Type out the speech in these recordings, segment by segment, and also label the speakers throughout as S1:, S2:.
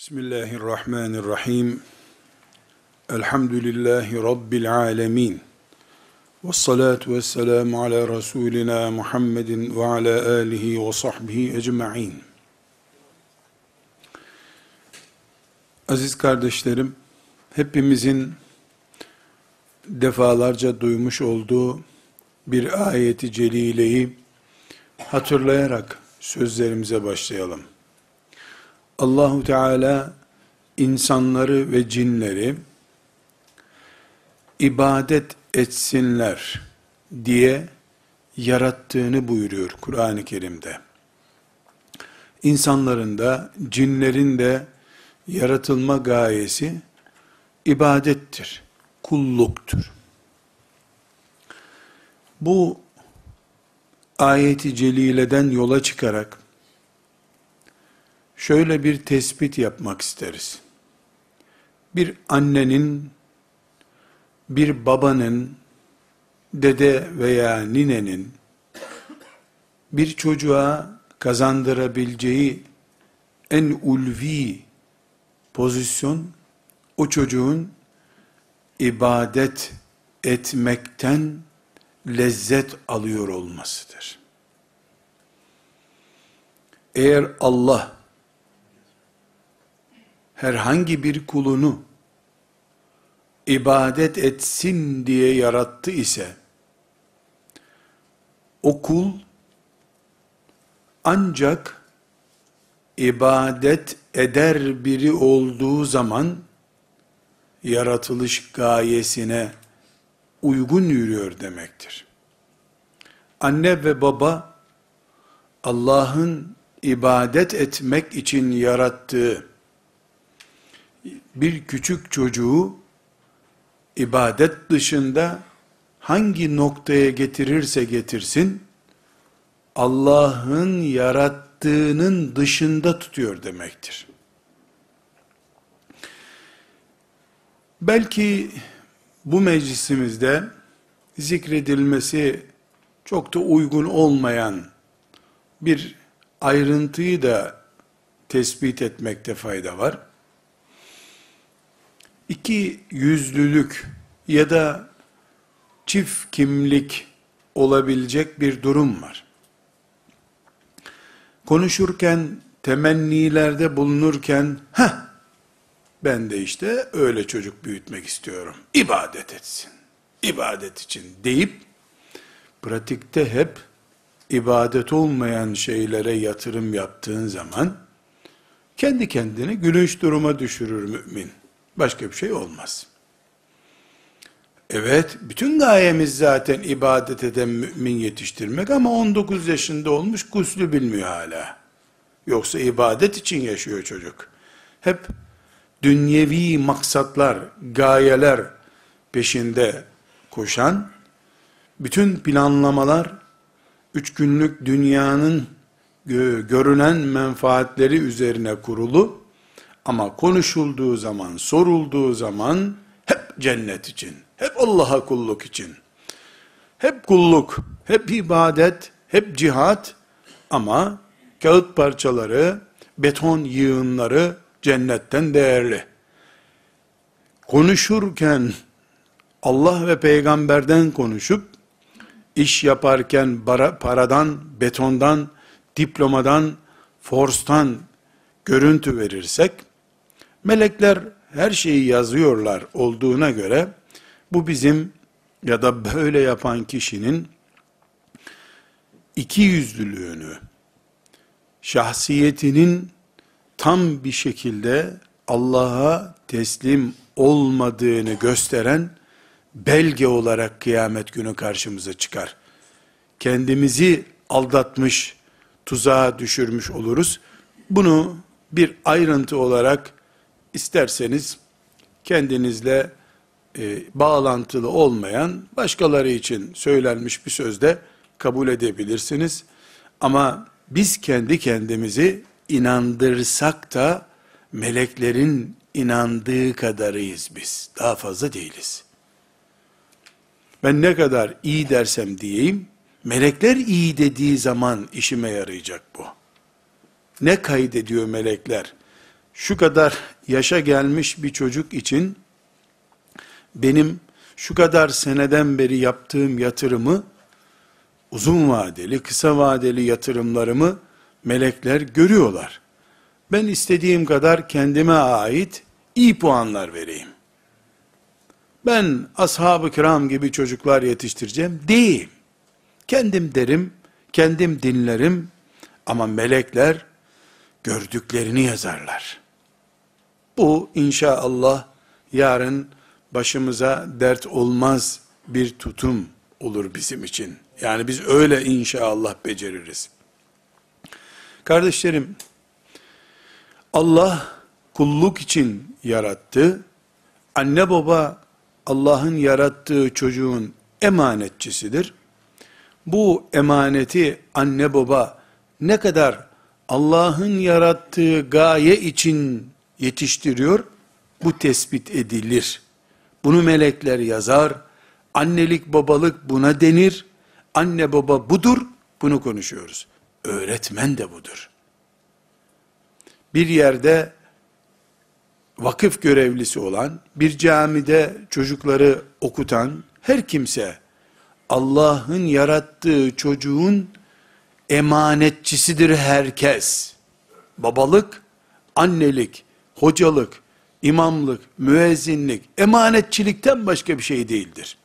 S1: Bismillahirrahmanirrahim. Elhamdülillahi Rabbil alemin. Ve salatu ve selamu ala Resulina Muhammedin ve ala alihi ve sahbihi ecma'in. Aziz kardeşlerim, hepimizin defalarca duymuş olduğu bir ayeti celileyi hatırlayarak sözlerimize başlayalım. Allahu Teala insanları ve cinleri ibadet etsinler diye yarattığını buyuruyor Kur'an-ı Kerim'de. İnsanların da cinlerin de yaratılma gayesi ibadettir, kulluktur. Bu ayeti celileden yola çıkarak şöyle bir tespit yapmak isteriz. Bir annenin, bir babanın, dede veya ninenin bir çocuğa kazandırabileceği en ulvi pozisyon o çocuğun ibadet etmekten lezzet alıyor olmasıdır. Eğer Allah herhangi bir kulunu ibadet etsin diye yarattı ise, o kul ancak ibadet eder biri olduğu zaman yaratılış gayesine uygun yürüyor demektir. Anne ve baba Allah'ın ibadet etmek için yarattığı bir küçük çocuğu ibadet dışında hangi noktaya getirirse getirsin, Allah'ın yarattığının dışında tutuyor demektir. Belki bu meclisimizde zikredilmesi çok da uygun olmayan bir ayrıntıyı da tespit etmekte fayda var iki yüzlülük ya da çift kimlik olabilecek bir durum var. Konuşurken, temennilerde bulunurken, ha ben de işte öyle çocuk büyütmek istiyorum. İbadet etsin. İbadet için deyip, pratikte hep ibadet olmayan şeylere yatırım yaptığın zaman, kendi kendini gülünç duruma düşürür mümin. Başka bir şey olmaz. Evet, bütün gayemiz zaten ibadet eden mümin yetiştirmek ama 19 yaşında olmuş guslü bilmiyor hala. Yoksa ibadet için yaşıyor çocuk. Hep dünyevi maksatlar, gayeler peşinde koşan, bütün planlamalar, üç günlük dünyanın görünen menfaatleri üzerine kurulu, ama konuşulduğu zaman, sorulduğu zaman hep cennet için, hep Allah'a kulluk için. Hep kulluk, hep ibadet, hep cihat ama kağıt parçaları, beton yığınları cennetten değerli. Konuşurken Allah ve peygamberden konuşup iş yaparken paradan, betondan, diplomadan, forstan görüntü verirsek Melekler her şeyi yazıyorlar olduğuna göre bu bizim ya da böyle yapan kişinin iki yüzlülüğünü, şahsiyetinin tam bir şekilde Allah'a teslim olmadığını gösteren belge olarak kıyamet günü karşımıza çıkar. Kendimizi aldatmış, tuzağa düşürmüş oluruz. Bunu bir ayrıntı olarak isterseniz kendinizle e, bağlantılı olmayan başkaları için söylenmiş bir sözde kabul edebilirsiniz. Ama biz kendi kendimizi inandırsak da meleklerin inandığı kadarıyız biz. Daha fazla değiliz. Ben ne kadar iyi dersem diyeyim, melekler iyi dediği zaman işime yarayacak bu. Ne kaydediyor melekler? şu kadar yaşa gelmiş bir çocuk için benim şu kadar seneden beri yaptığım yatırımı uzun vadeli, kısa vadeli yatırımlarımı melekler görüyorlar. Ben istediğim kadar kendime ait iyi puanlar vereyim. Ben ashab-ı kiram gibi çocuklar yetiştireceğim değil. Kendim derim, kendim dinlerim ama melekler gördüklerini yazarlar. Bu inşallah yarın başımıza dert olmaz bir tutum olur bizim için. Yani biz öyle inşallah beceririz. Kardeşlerim, Allah kulluk için yarattı. Anne baba Allah'ın yarattığı çocuğun emanetçisidir. Bu emaneti anne baba ne kadar Allah'ın yarattığı gaye için yetiştiriyor, bu tespit edilir. Bunu melekler yazar, annelik babalık buna denir, anne baba budur, bunu konuşuyoruz. Öğretmen de budur. Bir yerde vakıf görevlisi olan, bir camide çocukları okutan her kimse, Allah'ın yarattığı çocuğun emanetçisidir herkes. Babalık, annelik, hocalık, imamlık, müezzinlik, emanetçilikten başka bir şey değildir.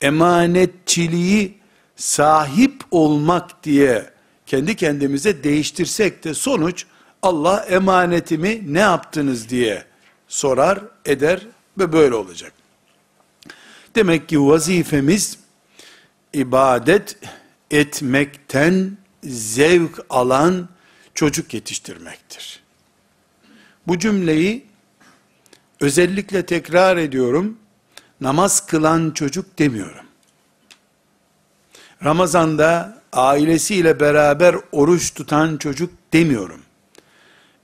S1: Emanetçiliği sahip olmak diye kendi kendimize değiştirsek de sonuç Allah emanetimi ne yaptınız diye sorar, eder ve böyle olacak. Demek ki vazifemiz ibadet etmekten zevk alan çocuk yetiştirmektir. Bu cümleyi özellikle tekrar ediyorum. Namaz kılan çocuk demiyorum. Ramazanda ailesiyle beraber oruç tutan çocuk demiyorum.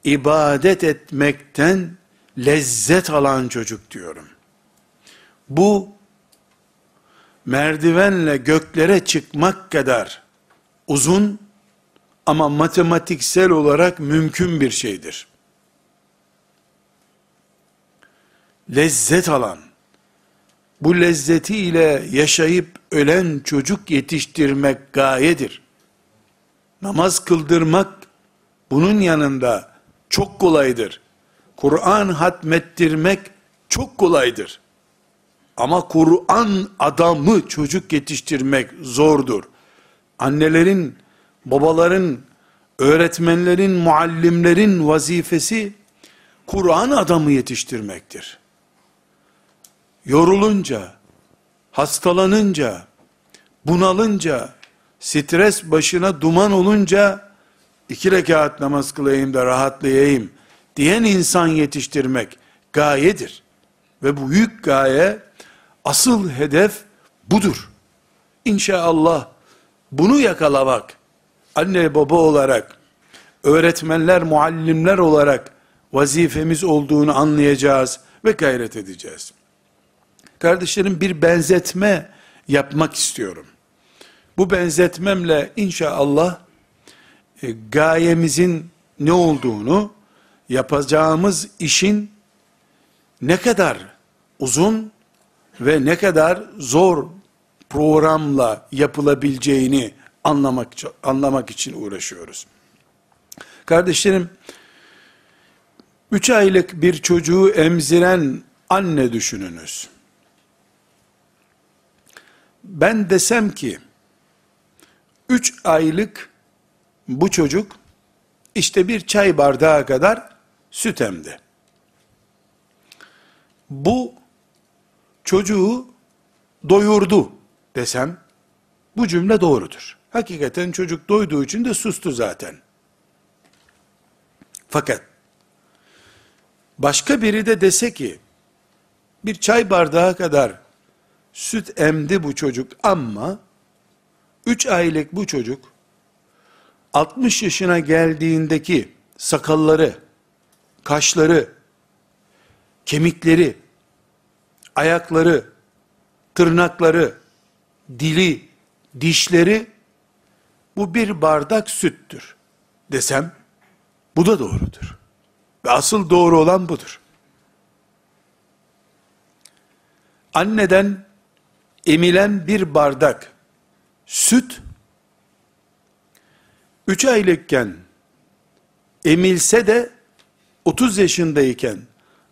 S1: İbadet etmekten lezzet alan çocuk diyorum. Bu merdivenle göklere çıkmak kadar uzun ama matematiksel olarak mümkün bir şeydir. Lezzet alan, bu lezzeti ile yaşayıp ölen çocuk yetiştirmek gayedir. Namaz kıldırmak bunun yanında çok kolaydır. Kur'an hatmettirmek çok kolaydır. Ama Kur'an adamı çocuk yetiştirmek zordur. Annelerin, babaların, öğretmenlerin, muallimlerin vazifesi Kur'an adamı yetiştirmektir. Yorulunca, hastalanınca, bunalınca, stres başına duman olunca, iki rekat namaz kılayım da rahatlayayım diyen insan yetiştirmek gayedir. Ve bu büyük gaye, asıl hedef budur. İnşallah bunu yakalamak, anne baba olarak, öğretmenler, muallimler olarak vazifemiz olduğunu anlayacağız ve gayret edeceğiz. Kardeşlerim bir benzetme yapmak istiyorum. Bu benzetmemle inşallah e, gayemizin ne olduğunu, yapacağımız işin ne kadar uzun ve ne kadar zor programla yapılabileceğini anlamak anlamak için uğraşıyoruz. Kardeşlerim, üç aylık bir çocuğu emziren anne düşününüz. Ben desem ki, üç aylık bu çocuk, işte bir çay bardağı kadar süt emdi. Bu çocuğu doyurdu desem, bu cümle doğrudur. Hakikaten çocuk doyduğu için de sustu zaten. Fakat, başka biri de dese ki, bir çay bardağı kadar süt emdi bu çocuk ama, üç aylık bu çocuk, 60 yaşına geldiğindeki sakalları, kaşları, kemikleri, ayakları, tırnakları, dili, dişleri bu bir bardak süttür desem bu da doğrudur. Ve asıl doğru olan budur. Anneden emilen bir bardak süt 3 aylıkken emilse de 30 yaşındayken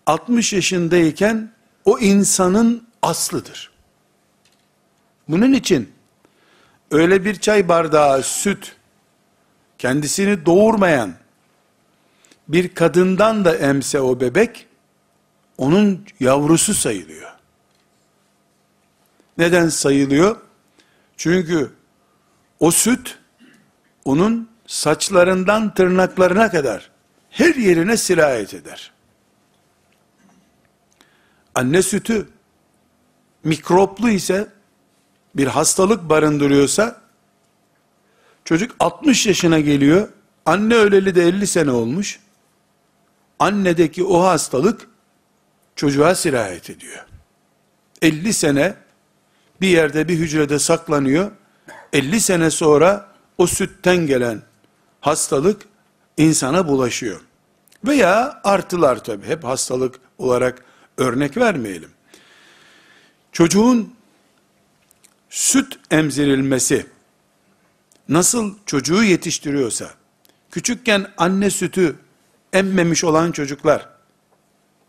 S1: 60 yaşındayken o insanın aslıdır. Bunun için öyle bir çay bardağı süt kendisini doğurmayan bir kadından da emse o bebek onun yavrusu sayılıyor. Neden sayılıyor? Çünkü o süt onun saçlarından tırnaklarına kadar her yerine sirayet eder. Anne sütü mikroplu ise bir hastalık barındırıyorsa çocuk 60 yaşına geliyor. Anne öleli de 50 sene olmuş. Annedeki o hastalık çocuğa sirayet ediyor. 50 sene bir yerde bir hücrede saklanıyor. 50 sene sonra o sütten gelen hastalık insana bulaşıyor. Veya artılar tabi hep hastalık olarak örnek vermeyelim. Çocuğun süt emzirilmesi nasıl çocuğu yetiştiriyorsa, küçükken anne sütü emmemiş olan çocuklar,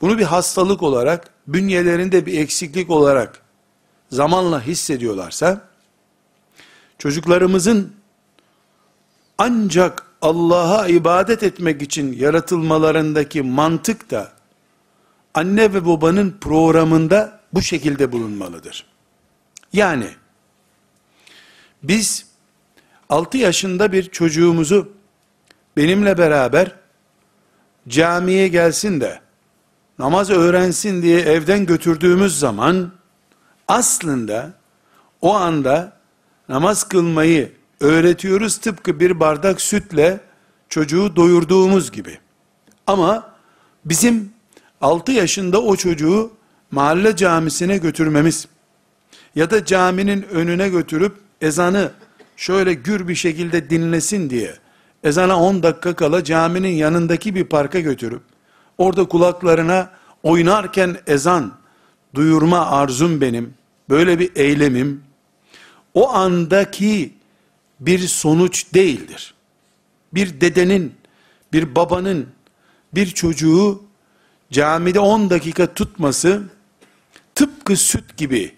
S1: bunu bir hastalık olarak, bünyelerinde bir eksiklik olarak zamanla hissediyorlarsa, çocuklarımızın ancak Allah'a ibadet etmek için yaratılmalarındaki mantık da, anne ve babanın programında bu şekilde bulunmalıdır. Yani, biz 6 yaşında bir çocuğumuzu benimle beraber camiye gelsin de namaz öğrensin diye evden götürdüğümüz zaman aslında o anda namaz kılmayı öğretiyoruz tıpkı bir bardak sütle çocuğu doyurduğumuz gibi. Ama bizim 6 yaşında o çocuğu mahalle camisine götürmemiz ya da caminin önüne götürüp ezanı şöyle gür bir şekilde dinlesin diye ezana 10 dakika kala caminin yanındaki bir parka götürüp orada kulaklarına oynarken ezan duyurma arzum benim. Böyle bir eylemim o andaki bir sonuç değildir. Bir dedenin, bir babanın bir çocuğu camide 10 dakika tutması tıpkı süt gibi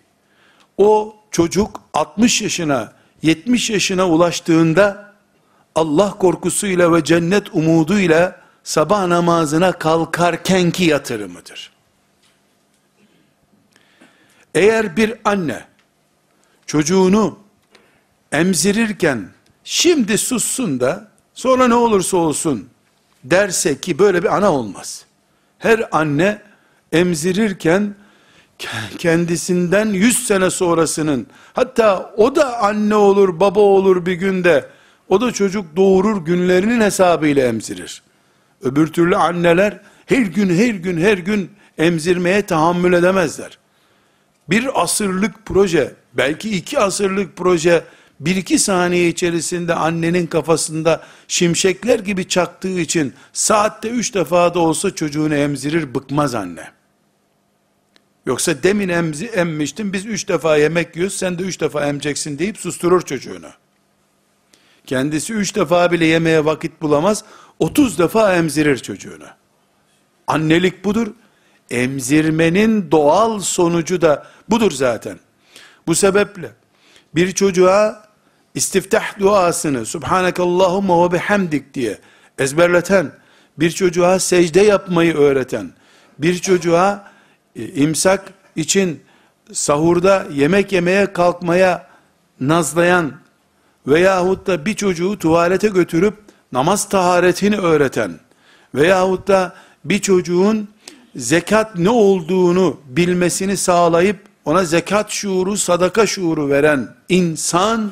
S1: o çocuk 60 yaşına 70 yaşına ulaştığında Allah korkusuyla ve cennet umuduyla sabah namazına kalkarkenki yatırımıdır. Eğer bir anne çocuğunu emzirirken şimdi sussun da sonra ne olursa olsun derse ki böyle bir ana olmaz. Her anne emzirirken kendisinden 100 sene sonrasının hatta o da anne olur baba olur bir günde o da çocuk doğurur günlerinin hesabıyla emzirir. Öbür türlü anneler her gün her gün her gün emzirmeye tahammül edemezler. Bir asırlık proje belki iki asırlık proje bir iki saniye içerisinde annenin kafasında şimşekler gibi çaktığı için saatte üç defa da olsa çocuğunu emzirir bıkmaz anne. Yoksa demin emzi, emmiştin biz üç defa yemek yiyoruz sen de üç defa emeceksin deyip susturur çocuğunu. Kendisi üç defa bile yemeye vakit bulamaz, otuz defa emzirir çocuğunu. Annelik budur. Emzirmenin doğal sonucu da budur zaten. Bu sebeple bir çocuğa istiftah duasını Subhanakallahumma ve bihamdik diye ezberleten, bir çocuğa secde yapmayı öğreten, bir çocuğa e, imsak için sahurda yemek yemeye kalkmaya nazlayan veyahut da bir çocuğu tuvalete götürüp namaz taharetini öğreten veyahut da bir çocuğun zekat ne olduğunu bilmesini sağlayıp ona zekat şuuru, sadaka şuuru veren insan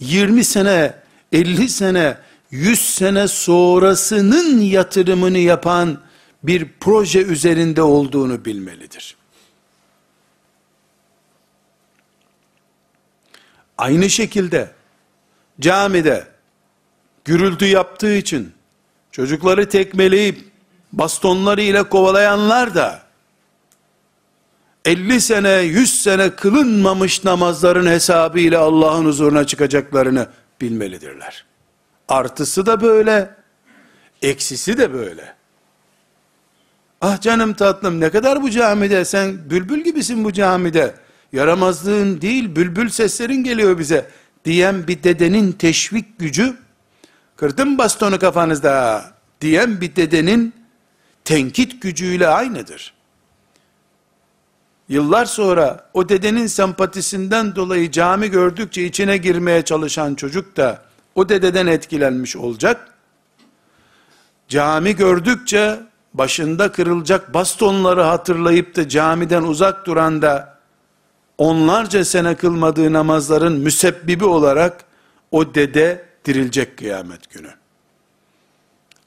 S1: 20 sene, 50 sene, 100 sene sonrasının yatırımını yapan bir proje üzerinde olduğunu bilmelidir. Aynı şekilde camide gürültü yaptığı için çocukları tekmeleyip bastonları ile kovalayanlar da 50 sene 100 sene kılınmamış namazların hesabıyla Allah'ın huzuruna çıkacaklarını bilmelidirler. Artısı da böyle, eksisi de böyle. Ah canım tatlım ne kadar bu camide sen bülbül gibisin bu camide. Yaramazlığın değil bülbül seslerin geliyor bize diyen bir dedenin teşvik gücü kırdım bastonu kafanızda diyen bir dedenin tenkit gücüyle aynıdır. Yıllar sonra o dedenin sempatisinden dolayı cami gördükçe içine girmeye çalışan çocuk da o dededen etkilenmiş olacak. Cami gördükçe başında kırılacak bastonları hatırlayıp da camiden uzak duran da onlarca sene kılmadığı namazların müsebbibi olarak o dede dirilecek kıyamet günü.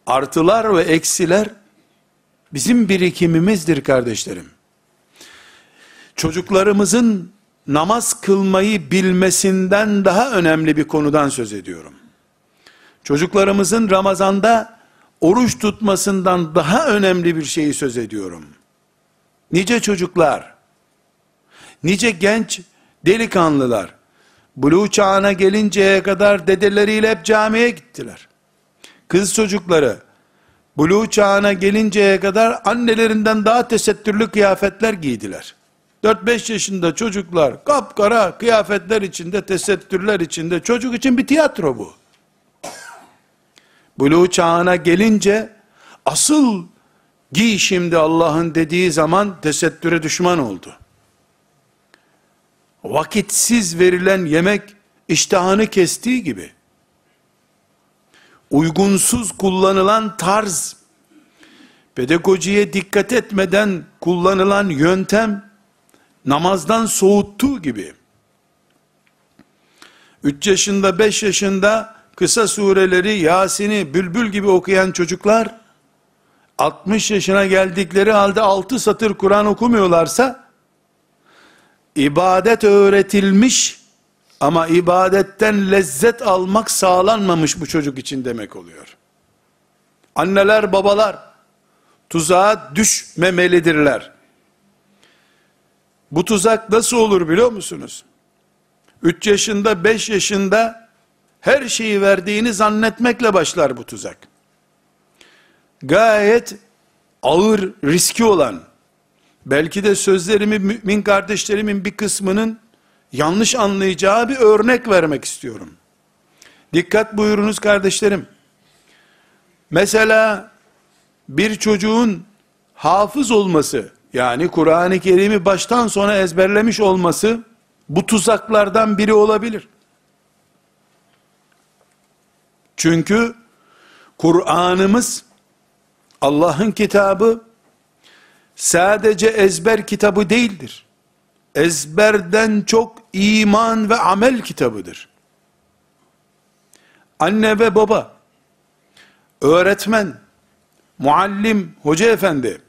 S1: Artılar ve eksiler bizim birikimimizdir kardeşlerim. Çocuklarımızın namaz kılmayı bilmesinden daha önemli bir konudan söz ediyorum. Çocuklarımızın Ramazan'da oruç tutmasından daha önemli bir şeyi söz ediyorum. Nice çocuklar, nice genç delikanlılar, buluğ çağına gelinceye kadar dedeleriyle hep camiye gittiler. Kız çocukları, buluğ çağına gelinceye kadar annelerinden daha tesettürlü kıyafetler giydiler. 4-5 yaşında çocuklar kapkara kıyafetler içinde, tesettürler içinde, çocuk için bir tiyatro bu. Buluğ çağına gelince asıl giy şimdi Allah'ın dediği zaman tesettüre düşman oldu. Vakitsiz verilen yemek iştahını kestiği gibi uygunsuz kullanılan tarz. Pedagojiye dikkat etmeden kullanılan yöntem namazdan soğuttuğu gibi. 3 yaşında 5 yaşında kısa sureleri Yasin'i bülbül gibi okuyan çocuklar 60 yaşına geldikleri halde 6 satır Kur'an okumuyorlarsa ibadet öğretilmiş ama ibadetten lezzet almak sağlanmamış bu çocuk için demek oluyor. Anneler babalar tuzağa düşmemelidirler. Bu tuzak nasıl olur biliyor musunuz? 3 yaşında 5 yaşında her şeyi verdiğini zannetmekle başlar bu tuzak. Gayet ağır riski olan, belki de sözlerimi mümin kardeşlerimin bir kısmının yanlış anlayacağı bir örnek vermek istiyorum. Dikkat buyurunuz kardeşlerim. Mesela bir çocuğun hafız olması, yani Kur'an-ı Kerim'i baştan sona ezberlemiş olması, bu tuzaklardan biri olabilir. Çünkü Kur'an'ımız Allah'ın kitabı sadece ezber kitabı değildir. Ezberden çok iman ve amel kitabıdır. Anne ve baba, öğretmen, muallim, hoca efendi,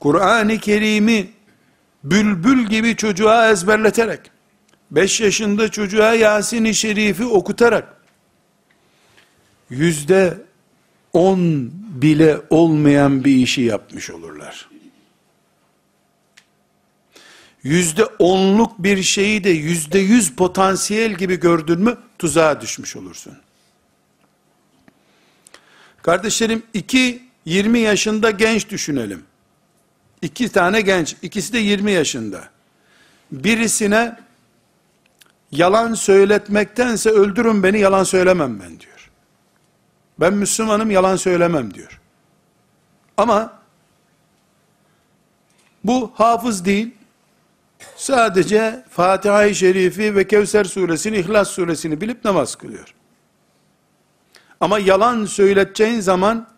S1: Kur'an-ı Kerim'i bülbül gibi çocuğa ezberleterek, 5 yaşında çocuğa Yasin-i Şerif'i okutarak, yüzde on bile olmayan bir işi yapmış olurlar. Yüzde onluk bir şeyi de yüzde yüz potansiyel gibi gördün mü tuzağa düşmüş olursun. Kardeşlerim iki 20 yaşında genç düşünelim. İki tane genç, ikisi de 20 yaşında. Birisine yalan söyletmektense öldürün beni yalan söylemem ben diyor. Ben Müslümanım yalan söylemem diyor. Ama bu hafız değil. Sadece Fatiha-i Şerifi ve Kevser suresini, İhlas suresini bilip namaz kılıyor. Ama yalan söyleteceğin zaman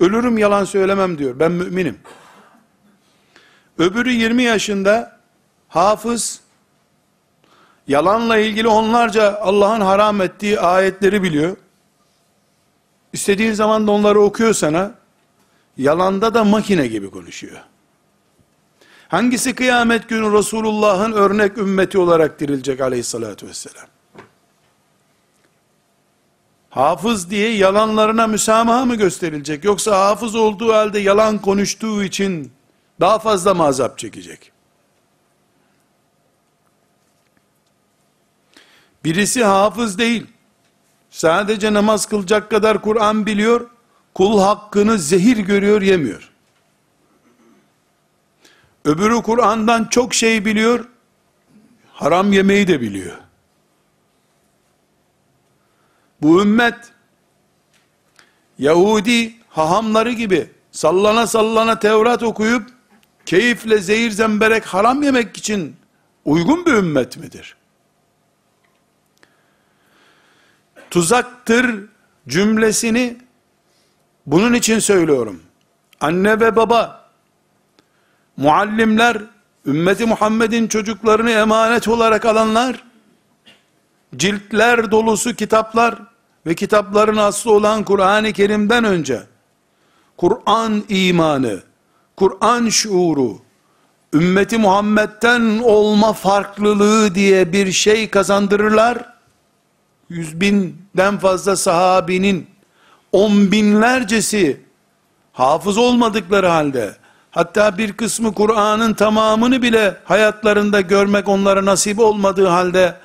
S1: ölürüm yalan söylemem diyor. Ben müminim. Öbürü 20 yaşında hafız, yalanla ilgili onlarca Allah'ın haram ettiği ayetleri biliyor. İstediğin zaman da onları okuyor sana. Yalanda da makine gibi konuşuyor. Hangisi kıyamet günü Resulullah'ın örnek ümmeti olarak dirilecek aleyhissalatü vesselam? hafız diye yalanlarına müsamaha mı gösterilecek? Yoksa hafız olduğu halde yalan konuştuğu için daha fazla mı azap çekecek? Birisi hafız değil. Sadece namaz kılacak kadar Kur'an biliyor. Kul hakkını zehir görüyor, yemiyor. Öbürü Kur'an'dan çok şey biliyor. Haram yemeyi de biliyor. Bu ümmet Yahudi hahamları gibi sallana sallana Tevrat okuyup keyifle zehir zemberek haram yemek için uygun bir ümmet midir? Tuzaktır cümlesini bunun için söylüyorum. Anne ve baba, muallimler, ümmeti Muhammed'in çocuklarını emanet olarak alanlar, ciltler dolusu kitaplar ve kitapların aslı olan Kur'an-ı Kerim'den önce, Kur'an imanı, Kur'an şuuru, ümmeti Muhammed'den olma farklılığı diye bir şey kazandırırlar. Yüz binden fazla sahabinin on binlercesi hafız olmadıkları halde hatta bir kısmı Kur'an'ın tamamını bile hayatlarında görmek onlara nasip olmadığı halde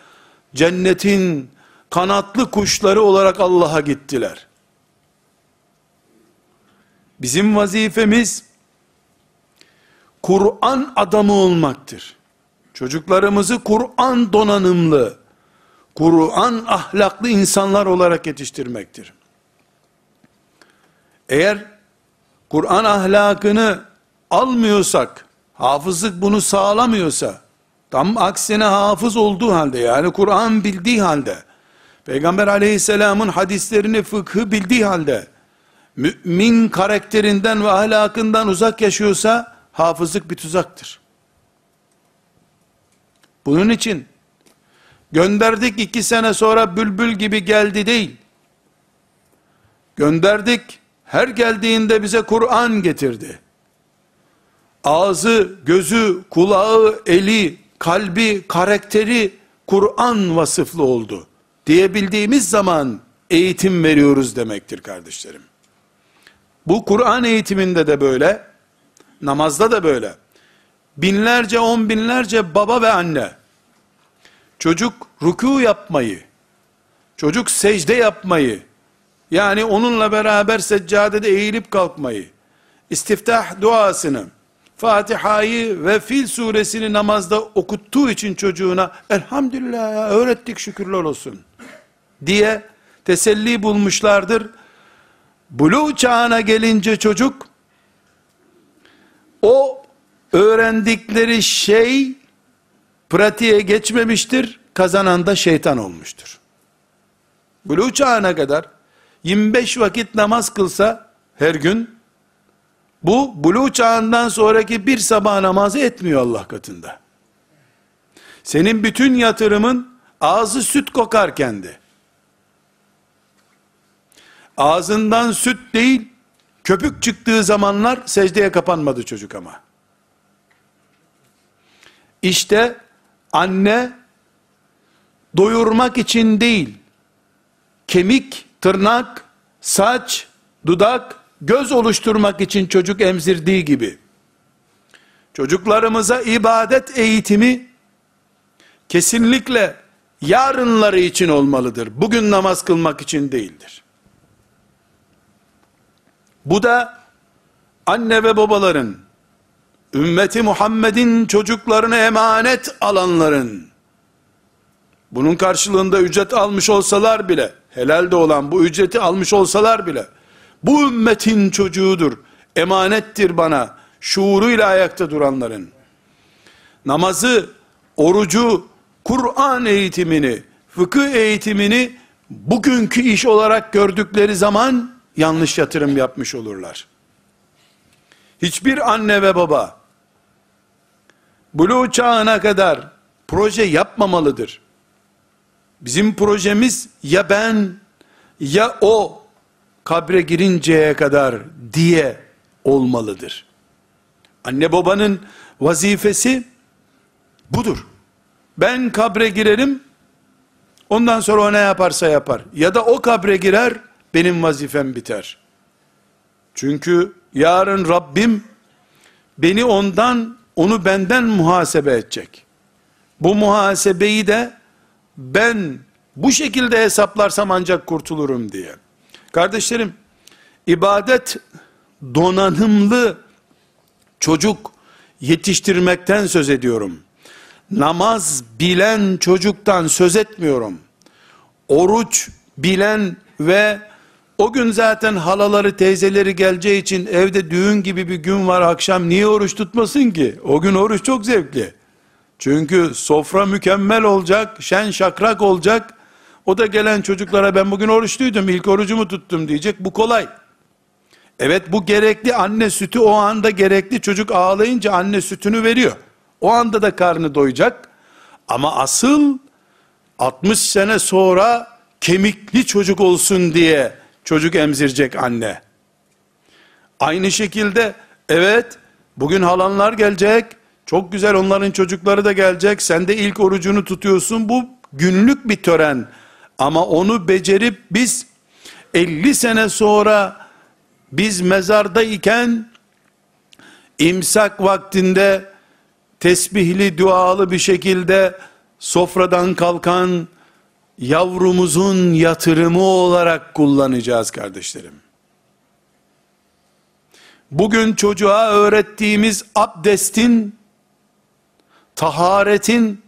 S1: cennetin kanatlı kuşları olarak Allah'a gittiler. Bizim vazifemiz Kur'an adamı olmaktır. Çocuklarımızı Kur'an donanımlı, Kur'an ahlaklı insanlar olarak yetiştirmektir. Eğer Kur'an ahlakını almıyorsak, hafızlık bunu sağlamıyorsa, tam aksine hafız olduğu halde yani Kur'an bildiği halde, Peygamber aleyhisselamın hadislerini fıkhı bildiği halde, mümin karakterinden ve ahlakından uzak yaşıyorsa, hafızlık bir tuzaktır. Bunun için, gönderdik iki sene sonra bülbül gibi geldi değil, gönderdik, her geldiğinde bize Kur'an getirdi. Ağzı, gözü, kulağı, eli, kalbi, karakteri Kur'an vasıflı oldu. Diyebildiğimiz zaman eğitim veriyoruz demektir kardeşlerim. Bu Kur'an eğitiminde de böyle, namazda da böyle. Binlerce, on binlerce baba ve anne, çocuk ruku yapmayı, çocuk secde yapmayı, yani onunla beraber seccadede eğilip kalkmayı, istiftah duasını, Fatiha'yı ve Fil suresini namazda okuttuğu için çocuğuna elhamdülillah ya öğrettik şükürler olsun diye teselli bulmuşlardır. Bulu çağına gelince çocuk o öğrendikleri şey pratiğe geçmemiştir. Kazanan da şeytan olmuştur. Bulu çağına kadar 25 vakit namaz kılsa her gün bu bulu çağından sonraki bir sabah namazı etmiyor Allah katında. Senin bütün yatırımın ağzı süt kokarkendi. Ağzından süt değil, köpük çıktığı zamanlar secdeye kapanmadı çocuk ama. İşte anne doyurmak için değil, kemik, tırnak, saç, dudak, göz oluşturmak için çocuk emzirdiği gibi, çocuklarımıza ibadet eğitimi, kesinlikle yarınları için olmalıdır. Bugün namaz kılmak için değildir. Bu da anne ve babaların, ümmeti Muhammed'in çocuklarına emanet alanların, bunun karşılığında ücret almış olsalar bile, helal de olan bu ücreti almış olsalar bile, bu ümmetin çocuğudur, emanettir bana, şuuruyla ayakta duranların, namazı, orucu, Kur'an eğitimini, fıkıh eğitimini, bugünkü iş olarak gördükleri zaman, yanlış yatırım yapmış olurlar. Hiçbir anne ve baba, buluğ çağına kadar, proje yapmamalıdır. Bizim projemiz ya ben ya o kabre girinceye kadar diye olmalıdır. Anne babanın vazifesi budur. Ben kabre girerim, Ondan sonra o ne yaparsa yapar. Ya da o kabre girer, benim vazifem biter. Çünkü yarın Rabbim beni ondan, onu benden muhasebe edecek. Bu muhasebeyi de ben bu şekilde hesaplarsam ancak kurtulurum diye. Kardeşlerim, ibadet donanımlı çocuk yetiştirmekten söz ediyorum. Namaz bilen çocuktan söz etmiyorum. Oruç bilen ve o gün zaten halaları teyzeleri geleceği için evde düğün gibi bir gün var akşam niye oruç tutmasın ki? O gün oruç çok zevkli. Çünkü sofra mükemmel olacak, şen şakrak olacak. O da gelen çocuklara ben bugün oruçluydum, ilk orucumu tuttum diyecek. Bu kolay. Evet bu gerekli anne sütü o anda gerekli çocuk ağlayınca anne sütünü veriyor. O anda da karnı doyacak. Ama asıl 60 sene sonra kemikli çocuk olsun diye çocuk emzirecek anne. Aynı şekilde evet bugün halanlar gelecek. Çok güzel onların çocukları da gelecek. Sen de ilk orucunu tutuyorsun. Bu günlük bir tören. Ama onu becerip biz 50 sene sonra biz mezarda iken imsak vaktinde tesbihli dualı bir şekilde sofradan kalkan yavrumuzun yatırımı olarak kullanacağız kardeşlerim. Bugün çocuğa öğrettiğimiz abdestin, taharetin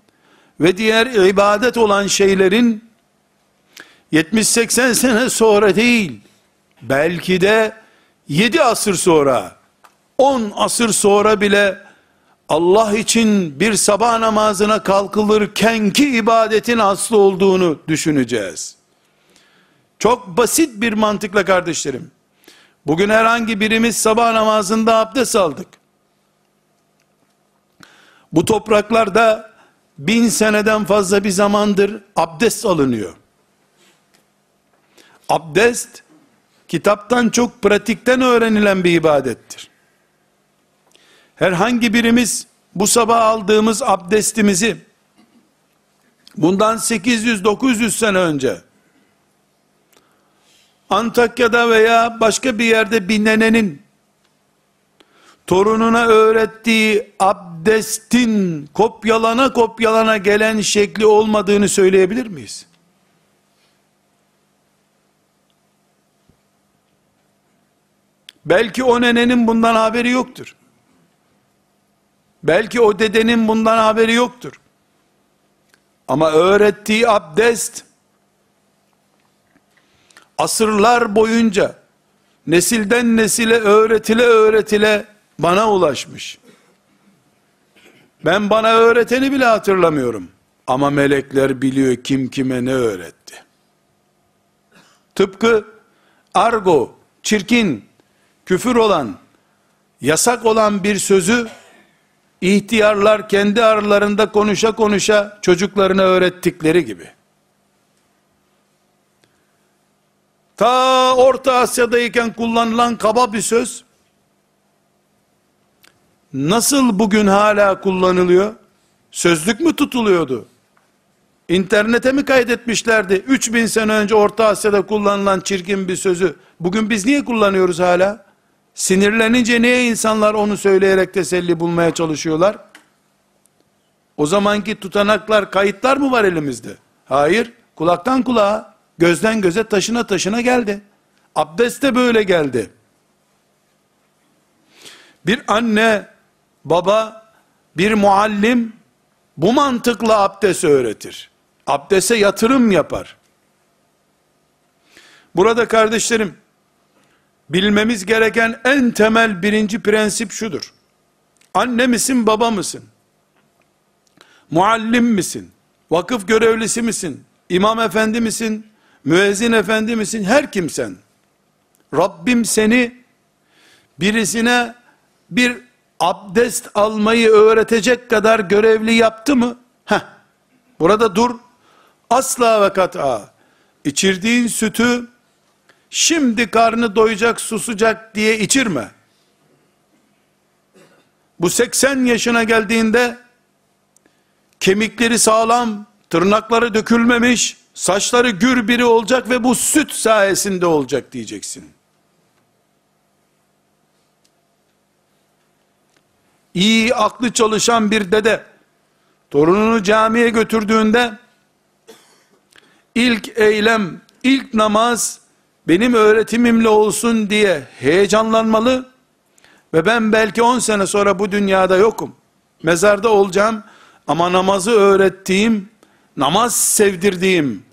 S1: ve diğer ibadet olan şeylerin 70-80 sene sonra değil, belki de 7 asır sonra, 10 asır sonra bile Allah için bir sabah namazına kalkılırken ki ibadetin aslı olduğunu düşüneceğiz. Çok basit bir mantıkla kardeşlerim. Bugün herhangi birimiz sabah namazında abdest aldık. Bu topraklarda bin seneden fazla bir zamandır abdest alınıyor. Abdest, kitaptan çok pratikten öğrenilen bir ibadettir. Herhangi birimiz bu sabah aldığımız abdestimizi bundan 800-900 sene önce Antakya'da veya başka bir yerde bir nenenin torununa öğrettiği abdestin kopyalana kopyalana gelen şekli olmadığını söyleyebilir miyiz? Belki o nenenin bundan haberi yoktur. Belki o dedenin bundan haberi yoktur. Ama öğrettiği abdest asırlar boyunca nesilden nesile öğretile öğretile bana ulaşmış. Ben bana öğreteni bile hatırlamıyorum. Ama melekler biliyor kim kime ne öğretti. Tıpkı argo, çirkin, küfür olan, yasak olan bir sözü ihtiyarlar kendi aralarında konuşa konuşa çocuklarına öğrettikleri gibi. Ta Orta Asya'dayken kullanılan kaba bir söz, nasıl bugün hala kullanılıyor? Sözlük mü tutuluyordu? İnternete mi kaydetmişlerdi? 3000 sene önce Orta Asya'da kullanılan çirkin bir sözü. Bugün biz niye kullanıyoruz hala? Sinirlenince niye insanlar onu söyleyerek teselli bulmaya çalışıyorlar? O zamanki tutanaklar, kayıtlar mı var elimizde? Hayır. Kulaktan kulağa, gözden göze, taşına taşına geldi. Abdest de böyle geldi. Bir anne, baba, bir muallim bu mantıkla abdest öğretir. Abdese yatırım yapar. Burada kardeşlerim, bilmemiz gereken en temel birinci prensip şudur. Anne misin, baba mısın? Muallim misin? Vakıf görevlisi misin? İmam efendi misin? Müezzin efendi misin? Her kimsen. Rabbim seni birisine bir abdest almayı öğretecek kadar görevli yaptı mı? Heh. Burada dur. Asla ve kat'a. İçirdiğin sütü şimdi karnı doyacak, susacak diye içirme. Bu 80 yaşına geldiğinde kemikleri sağlam, tırnakları dökülmemiş, Saçları gür biri olacak ve bu süt sayesinde olacak diyeceksin. İyi aklı çalışan bir dede torununu camiye götürdüğünde ilk eylem, ilk namaz benim öğretimimle olsun diye heyecanlanmalı ve ben belki 10 sene sonra bu dünyada yokum. Mezarda olacağım ama namazı öğrettiğim, namaz sevdirdiğim,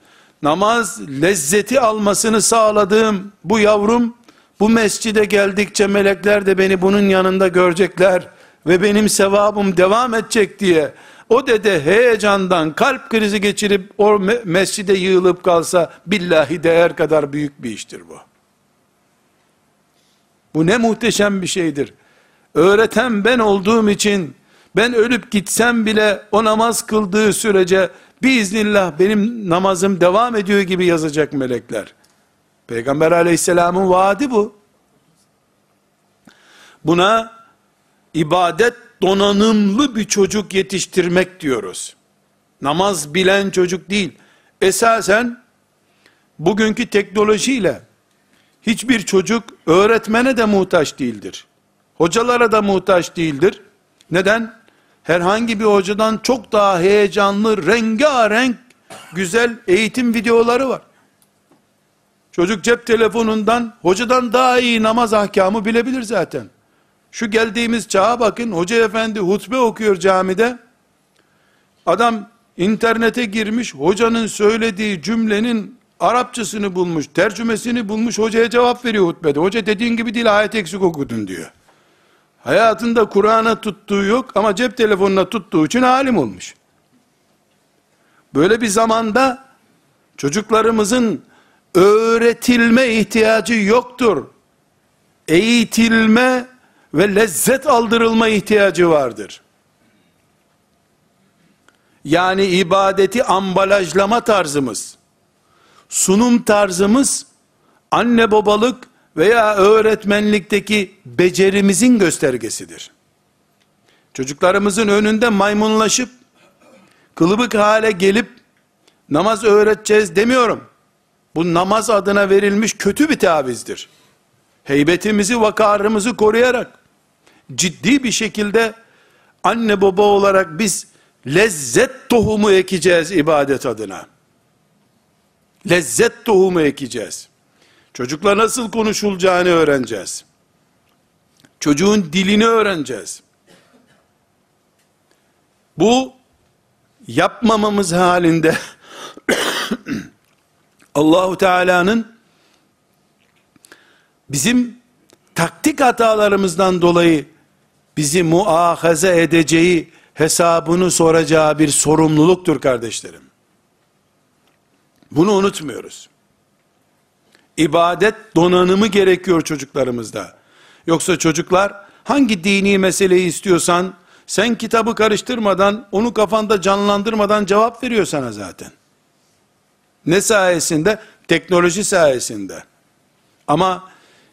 S1: namaz lezzeti almasını sağladığım bu yavrum bu mescide geldikçe melekler de beni bunun yanında görecekler ve benim sevabım devam edecek diye o dede heyecandan kalp krizi geçirip o mescide yığılıp kalsa billahi değer kadar büyük bir iştir bu. Bu ne muhteşem bir şeydir. Öğreten ben olduğum için ben ölüp gitsem bile o namaz kıldığı sürece biiznillah benim namazım devam ediyor gibi yazacak melekler. Peygamber aleyhisselamın vaadi bu. Buna ibadet donanımlı bir çocuk yetiştirmek diyoruz. Namaz bilen çocuk değil. Esasen bugünkü teknolojiyle hiçbir çocuk öğretmene de muhtaç değildir. Hocalara da muhtaç değildir. Neden? Herhangi bir hocadan çok daha heyecanlı, rengarenk, güzel eğitim videoları var. Çocuk cep telefonundan hocadan daha iyi namaz ahkamı bilebilir zaten. Şu geldiğimiz çağa bakın, hoca efendi hutbe okuyor camide. Adam internete girmiş, hocanın söylediği cümlenin Arapçasını bulmuş, tercümesini bulmuş, hocaya cevap veriyor hutbede. Hoca dediğin gibi değil, ayet eksik okudun diyor. Hayatında Kur'an'a tuttuğu yok ama cep telefonuna tuttuğu için alim olmuş. Böyle bir zamanda çocuklarımızın öğretilme ihtiyacı yoktur. Eğitilme ve lezzet aldırılma ihtiyacı vardır. Yani ibadeti ambalajlama tarzımız, sunum tarzımız, anne babalık veya öğretmenlikteki becerimizin göstergesidir. Çocuklarımızın önünde maymunlaşıp, kılıbık hale gelip, namaz öğreteceğiz demiyorum. Bu namaz adına verilmiş kötü bir tavizdir. Heybetimizi, vakarımızı koruyarak, ciddi bir şekilde anne baba olarak biz lezzet tohumu ekeceğiz ibadet adına. Lezzet tohumu ekeceğiz. Çocukla nasıl konuşulacağını öğreneceğiz. Çocuğun dilini öğreneceğiz. Bu yapmamamız halinde Allahu Teala'nın bizim taktik hatalarımızdan dolayı bizi muahaze edeceği, hesabını soracağı bir sorumluluktur kardeşlerim. Bunu unutmuyoruz. İbadet donanımı gerekiyor çocuklarımızda. Yoksa çocuklar hangi dini meseleyi istiyorsan sen kitabı karıştırmadan, onu kafanda canlandırmadan cevap veriyor sana zaten. Ne sayesinde? Teknoloji sayesinde. Ama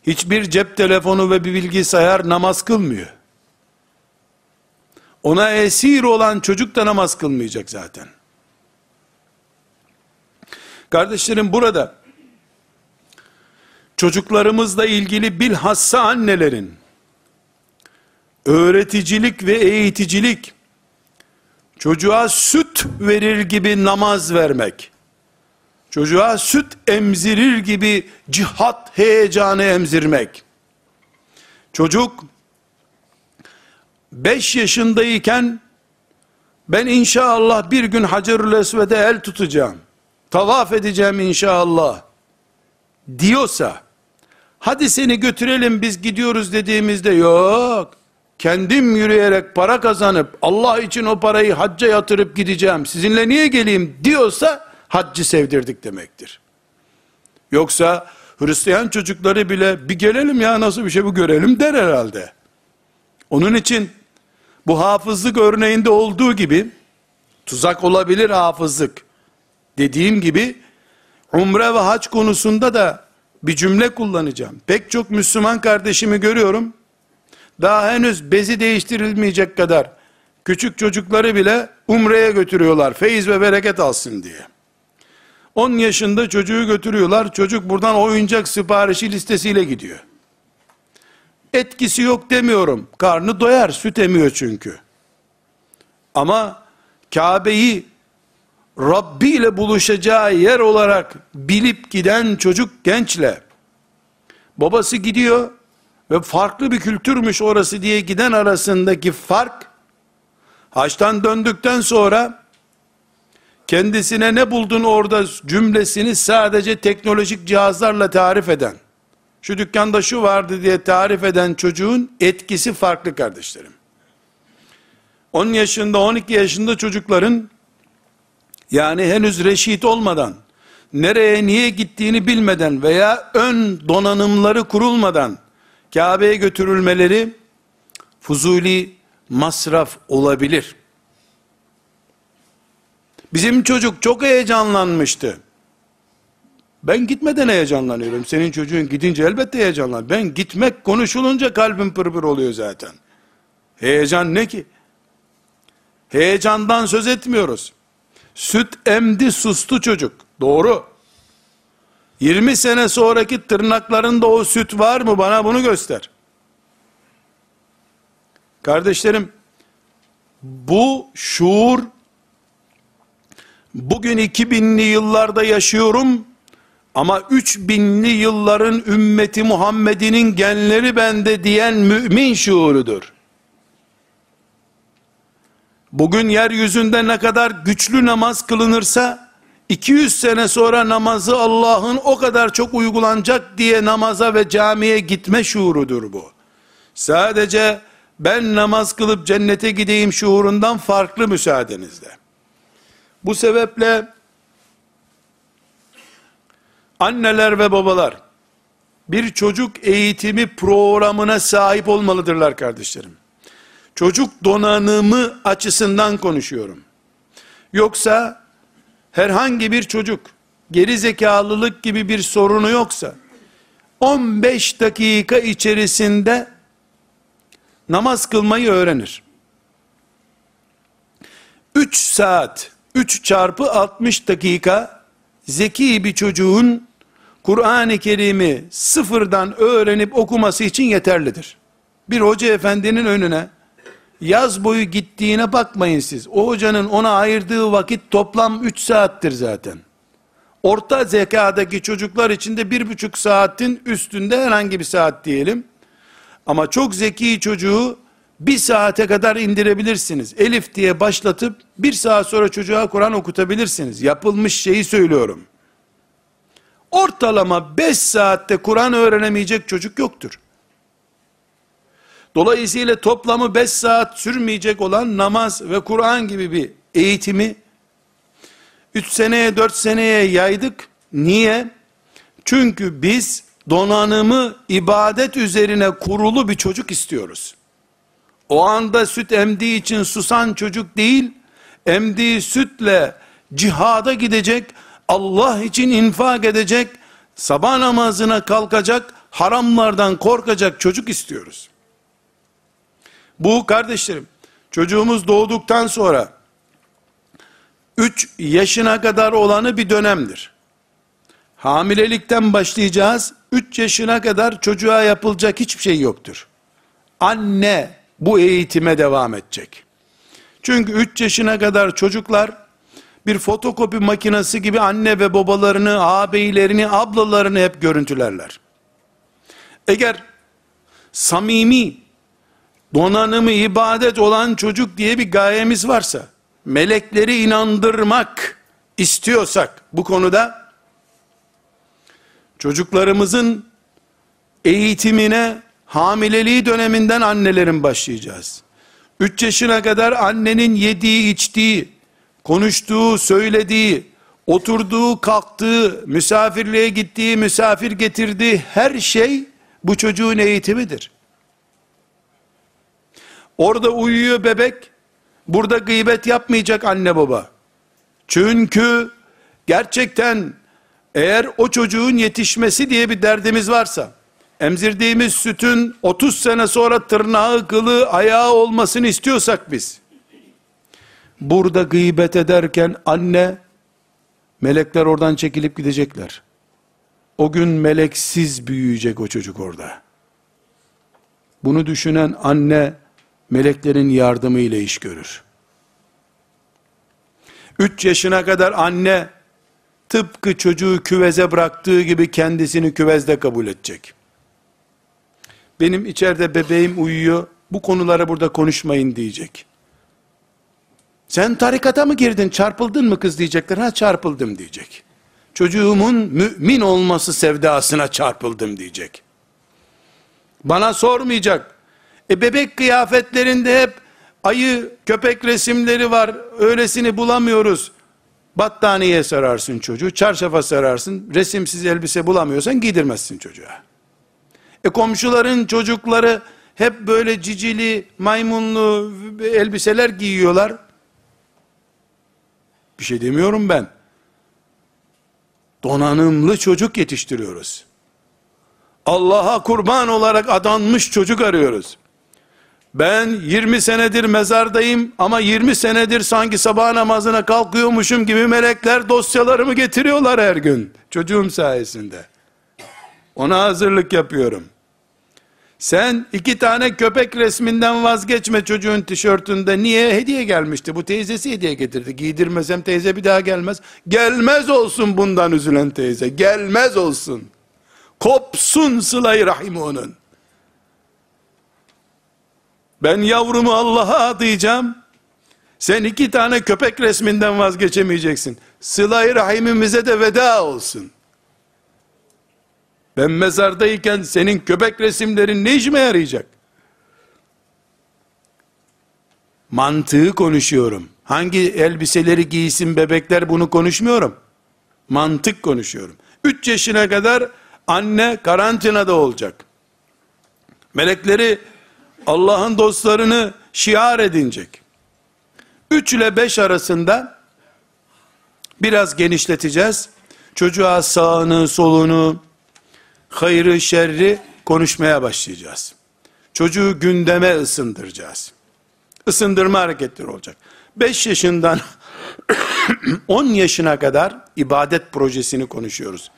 S1: hiçbir cep telefonu ve bir bilgisayar namaz kılmıyor. Ona esir olan çocuk da namaz kılmayacak zaten. Kardeşlerim burada çocuklarımızla ilgili bilhassa annelerin öğreticilik ve eğiticilik çocuğa süt verir gibi namaz vermek çocuğa süt emzirir gibi cihat heyecanı emzirmek çocuk 5 yaşındayken ben inşallah bir gün Hacerül Esved'e el tutacağım. Tavaf edeceğim inşallah. Diyorsa hadi seni götürelim biz gidiyoruz dediğimizde yok. Kendim yürüyerek para kazanıp Allah için o parayı hacca yatırıp gideceğim. Sizinle niye geleyim diyorsa haccı sevdirdik demektir. Yoksa Hristiyan çocukları bile bir gelelim ya nasıl bir şey bu görelim der herhalde. Onun için bu hafızlık örneğinde olduğu gibi tuzak olabilir hafızlık. Dediğim gibi umre ve hac konusunda da bir cümle kullanacağım. Pek çok Müslüman kardeşimi görüyorum. Daha henüz bezi değiştirilmeyecek kadar küçük çocukları bile umreye götürüyorlar. Feyiz ve bereket alsın diye. 10 yaşında çocuğu götürüyorlar. Çocuk buradan oyuncak siparişi listesiyle gidiyor. Etkisi yok demiyorum. Karnı doyar, süt emiyor çünkü. Ama Kabe'yi Rabbi ile buluşacağı yer olarak bilip giden çocuk gençle babası gidiyor ve farklı bir kültürmüş orası diye giden arasındaki fark haçtan döndükten sonra kendisine ne buldun orada cümlesini sadece teknolojik cihazlarla tarif eden şu dükkanda şu vardı diye tarif eden çocuğun etkisi farklı kardeşlerim. 10 yaşında 12 yaşında çocukların yani henüz reşit olmadan nereye niye gittiğini bilmeden veya ön donanımları kurulmadan Kabe'ye götürülmeleri fuzuli masraf olabilir. Bizim çocuk çok heyecanlanmıştı. Ben gitmeden heyecanlanıyorum. Senin çocuğun gidince elbette heyecanlan. Ben gitmek konuşulunca kalbim pırpır oluyor zaten. Heyecan ne ki? Heyecandan söz etmiyoruz. Süt emdi sustu çocuk. Doğru. 20 sene sonraki tırnaklarında o süt var mı? Bana bunu göster. Kardeşlerim, bu şuur, bugün 2000'li yıllarda yaşıyorum, ama 3000'li yılların ümmeti Muhammed'inin genleri bende diyen mümin şuurudur. Bugün yeryüzünde ne kadar güçlü namaz kılınırsa, 200 sene sonra namazı Allah'ın o kadar çok uygulanacak diye namaza ve camiye gitme şuurudur bu. Sadece ben namaz kılıp cennete gideyim şuurundan farklı müsaadenizle. Bu sebeple anneler ve babalar bir çocuk eğitimi programına sahip olmalıdırlar kardeşlerim. Çocuk donanımı açısından konuşuyorum. Yoksa herhangi bir çocuk geri zekalılık gibi bir sorunu yoksa 15 dakika içerisinde namaz kılmayı öğrenir. 3 saat 3 çarpı 60 dakika zeki bir çocuğun Kur'an-ı Kerim'i sıfırdan öğrenip okuması için yeterlidir. Bir hoca efendinin önüne yaz boyu gittiğine bakmayın siz. O hocanın ona ayırdığı vakit toplam 3 saattir zaten. Orta zekadaki çocuklar için de bir buçuk saatin üstünde herhangi bir saat diyelim. Ama çok zeki çocuğu bir saate kadar indirebilirsiniz. Elif diye başlatıp bir saat sonra çocuğa Kur'an okutabilirsiniz. Yapılmış şeyi söylüyorum. Ortalama 5 saatte Kur'an öğrenemeyecek çocuk yoktur. Dolayısıyla toplamı 5 saat sürmeyecek olan namaz ve Kur'an gibi bir eğitimi 3 seneye 4 seneye yaydık. Niye? Çünkü biz donanımı ibadet üzerine kurulu bir çocuk istiyoruz. O anda süt emdiği için susan çocuk değil, emdiği sütle cihada gidecek, Allah için infak edecek, sabah namazına kalkacak, haramlardan korkacak çocuk istiyoruz. Bu kardeşlerim, çocuğumuz doğduktan sonra 3 yaşına kadar olanı bir dönemdir. Hamilelikten başlayacağız. 3 yaşına kadar çocuğa yapılacak hiçbir şey yoktur. Anne bu eğitime devam edecek. Çünkü 3 yaşına kadar çocuklar bir fotokopi makinesi gibi anne ve babalarını, ağabeylerini, ablalarını hep görüntülerler. Eğer samimi, donanımı ibadet olan çocuk diye bir gayemiz varsa, melekleri inandırmak istiyorsak bu konuda, çocuklarımızın eğitimine hamileliği döneminden annelerin başlayacağız. 3 yaşına kadar annenin yediği, içtiği, konuştuğu, söylediği, oturduğu, kalktığı, misafirliğe gittiği, misafir getirdiği her şey bu çocuğun eğitimidir. Orada uyuyor bebek, burada gıybet yapmayacak anne baba. Çünkü gerçekten eğer o çocuğun yetişmesi diye bir derdimiz varsa, emzirdiğimiz sütün 30 sene sonra tırnağı, kılı, ayağı olmasını istiyorsak biz, burada gıybet ederken anne Melekler oradan çekilip gidecekler. O gün meleksiz büyüyecek o çocuk orada. Bunu düşünen anne meleklerin yardımı ile iş görür. 3 yaşına kadar anne tıpkı çocuğu küveze bıraktığı gibi kendisini küvezde kabul edecek. Benim içeride bebeğim uyuyor, bu konuları burada konuşmayın diyecek. Sen tarikata mı girdin, çarpıldın mı kız diyecekler, ha çarpıldım diyecek. Çocuğumun mümin olması sevdasına çarpıldım diyecek. Bana sormayacak. E bebek kıyafetlerinde hep ayı, köpek resimleri var, öylesini bulamıyoruz. Battaniye sararsın çocuğu, çarşafa sararsın, resimsiz elbise bulamıyorsan giydirmezsin çocuğa. E komşuların çocukları hep böyle cicili, maymunlu elbiseler giyiyorlar. Bir şey demiyorum ben. Donanımlı çocuk yetiştiriyoruz. Allah'a kurban olarak adanmış çocuk arıyoruz. Ben 20 senedir mezardayım ama 20 senedir sanki sabah namazına kalkıyormuşum gibi melekler dosyalarımı getiriyorlar her gün. Çocuğum sayesinde. Ona hazırlık yapıyorum. Sen iki tane köpek resminden vazgeçme çocuğun tişörtünde. Niye? Hediye gelmişti. Bu teyzesi hediye getirdi. Giydirmesem teyze bir daha gelmez. Gelmez olsun bundan üzülen teyze. Gelmez olsun. Kopsun sıla-i rahim onun. Ben yavrumu Allah'a adayacağım. Sen iki tane köpek resminden vazgeçemeyeceksin. Sıla-i rahimimize de veda olsun. Ben mezardayken senin köpek resimlerin ne işime yarayacak? Mantığı konuşuyorum. Hangi elbiseleri giysin bebekler bunu konuşmuyorum. Mantık konuşuyorum. 3 yaşına kadar anne karantinada olacak. Melekleri Allah'ın dostlarını şiar edinecek. 3 ile 5 arasında biraz genişleteceğiz. Çocuğa sağını, solunu, hayrı, şerri konuşmaya başlayacağız. Çocuğu gündeme ısındıracağız. Isındırma hareketleri olacak. 5 yaşından 10 yaşına kadar ibadet projesini konuşuyoruz.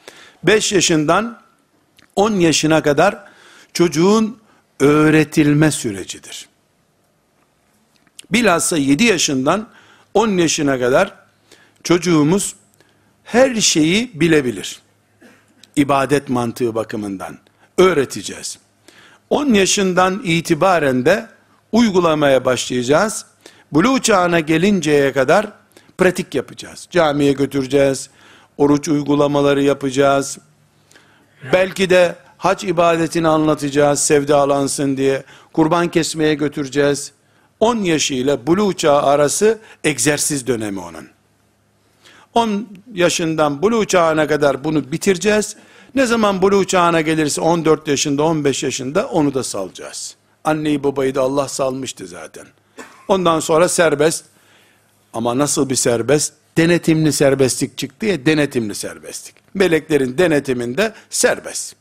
S1: 5 yaşından 10 yaşına kadar çocuğun öğretilme sürecidir. Bilhassa 7 yaşından 10 yaşına kadar çocuğumuz her şeyi bilebilir. İbadet mantığı bakımından öğreteceğiz. 10 yaşından itibaren de uygulamaya başlayacağız. Buluğ çağına gelinceye kadar pratik yapacağız. Camiye götüreceğiz. Oruç uygulamaları yapacağız. Belki de hac ibadetini anlatacağız sevdalansın diye. Kurban kesmeye götüreceğiz. 10 yaşıyla buluğ çağı arası egzersiz dönemi onun. 10 yaşından buluğ çağına kadar bunu bitireceğiz. Ne zaman buluğ çağına gelirse 14 yaşında 15 yaşında onu da salacağız. Anneyi babayı da Allah salmıştı zaten. Ondan sonra serbest. Ama nasıl bir serbest? Denetimli serbestlik çıktı ya denetimli serbestlik. Meleklerin denetiminde serbest.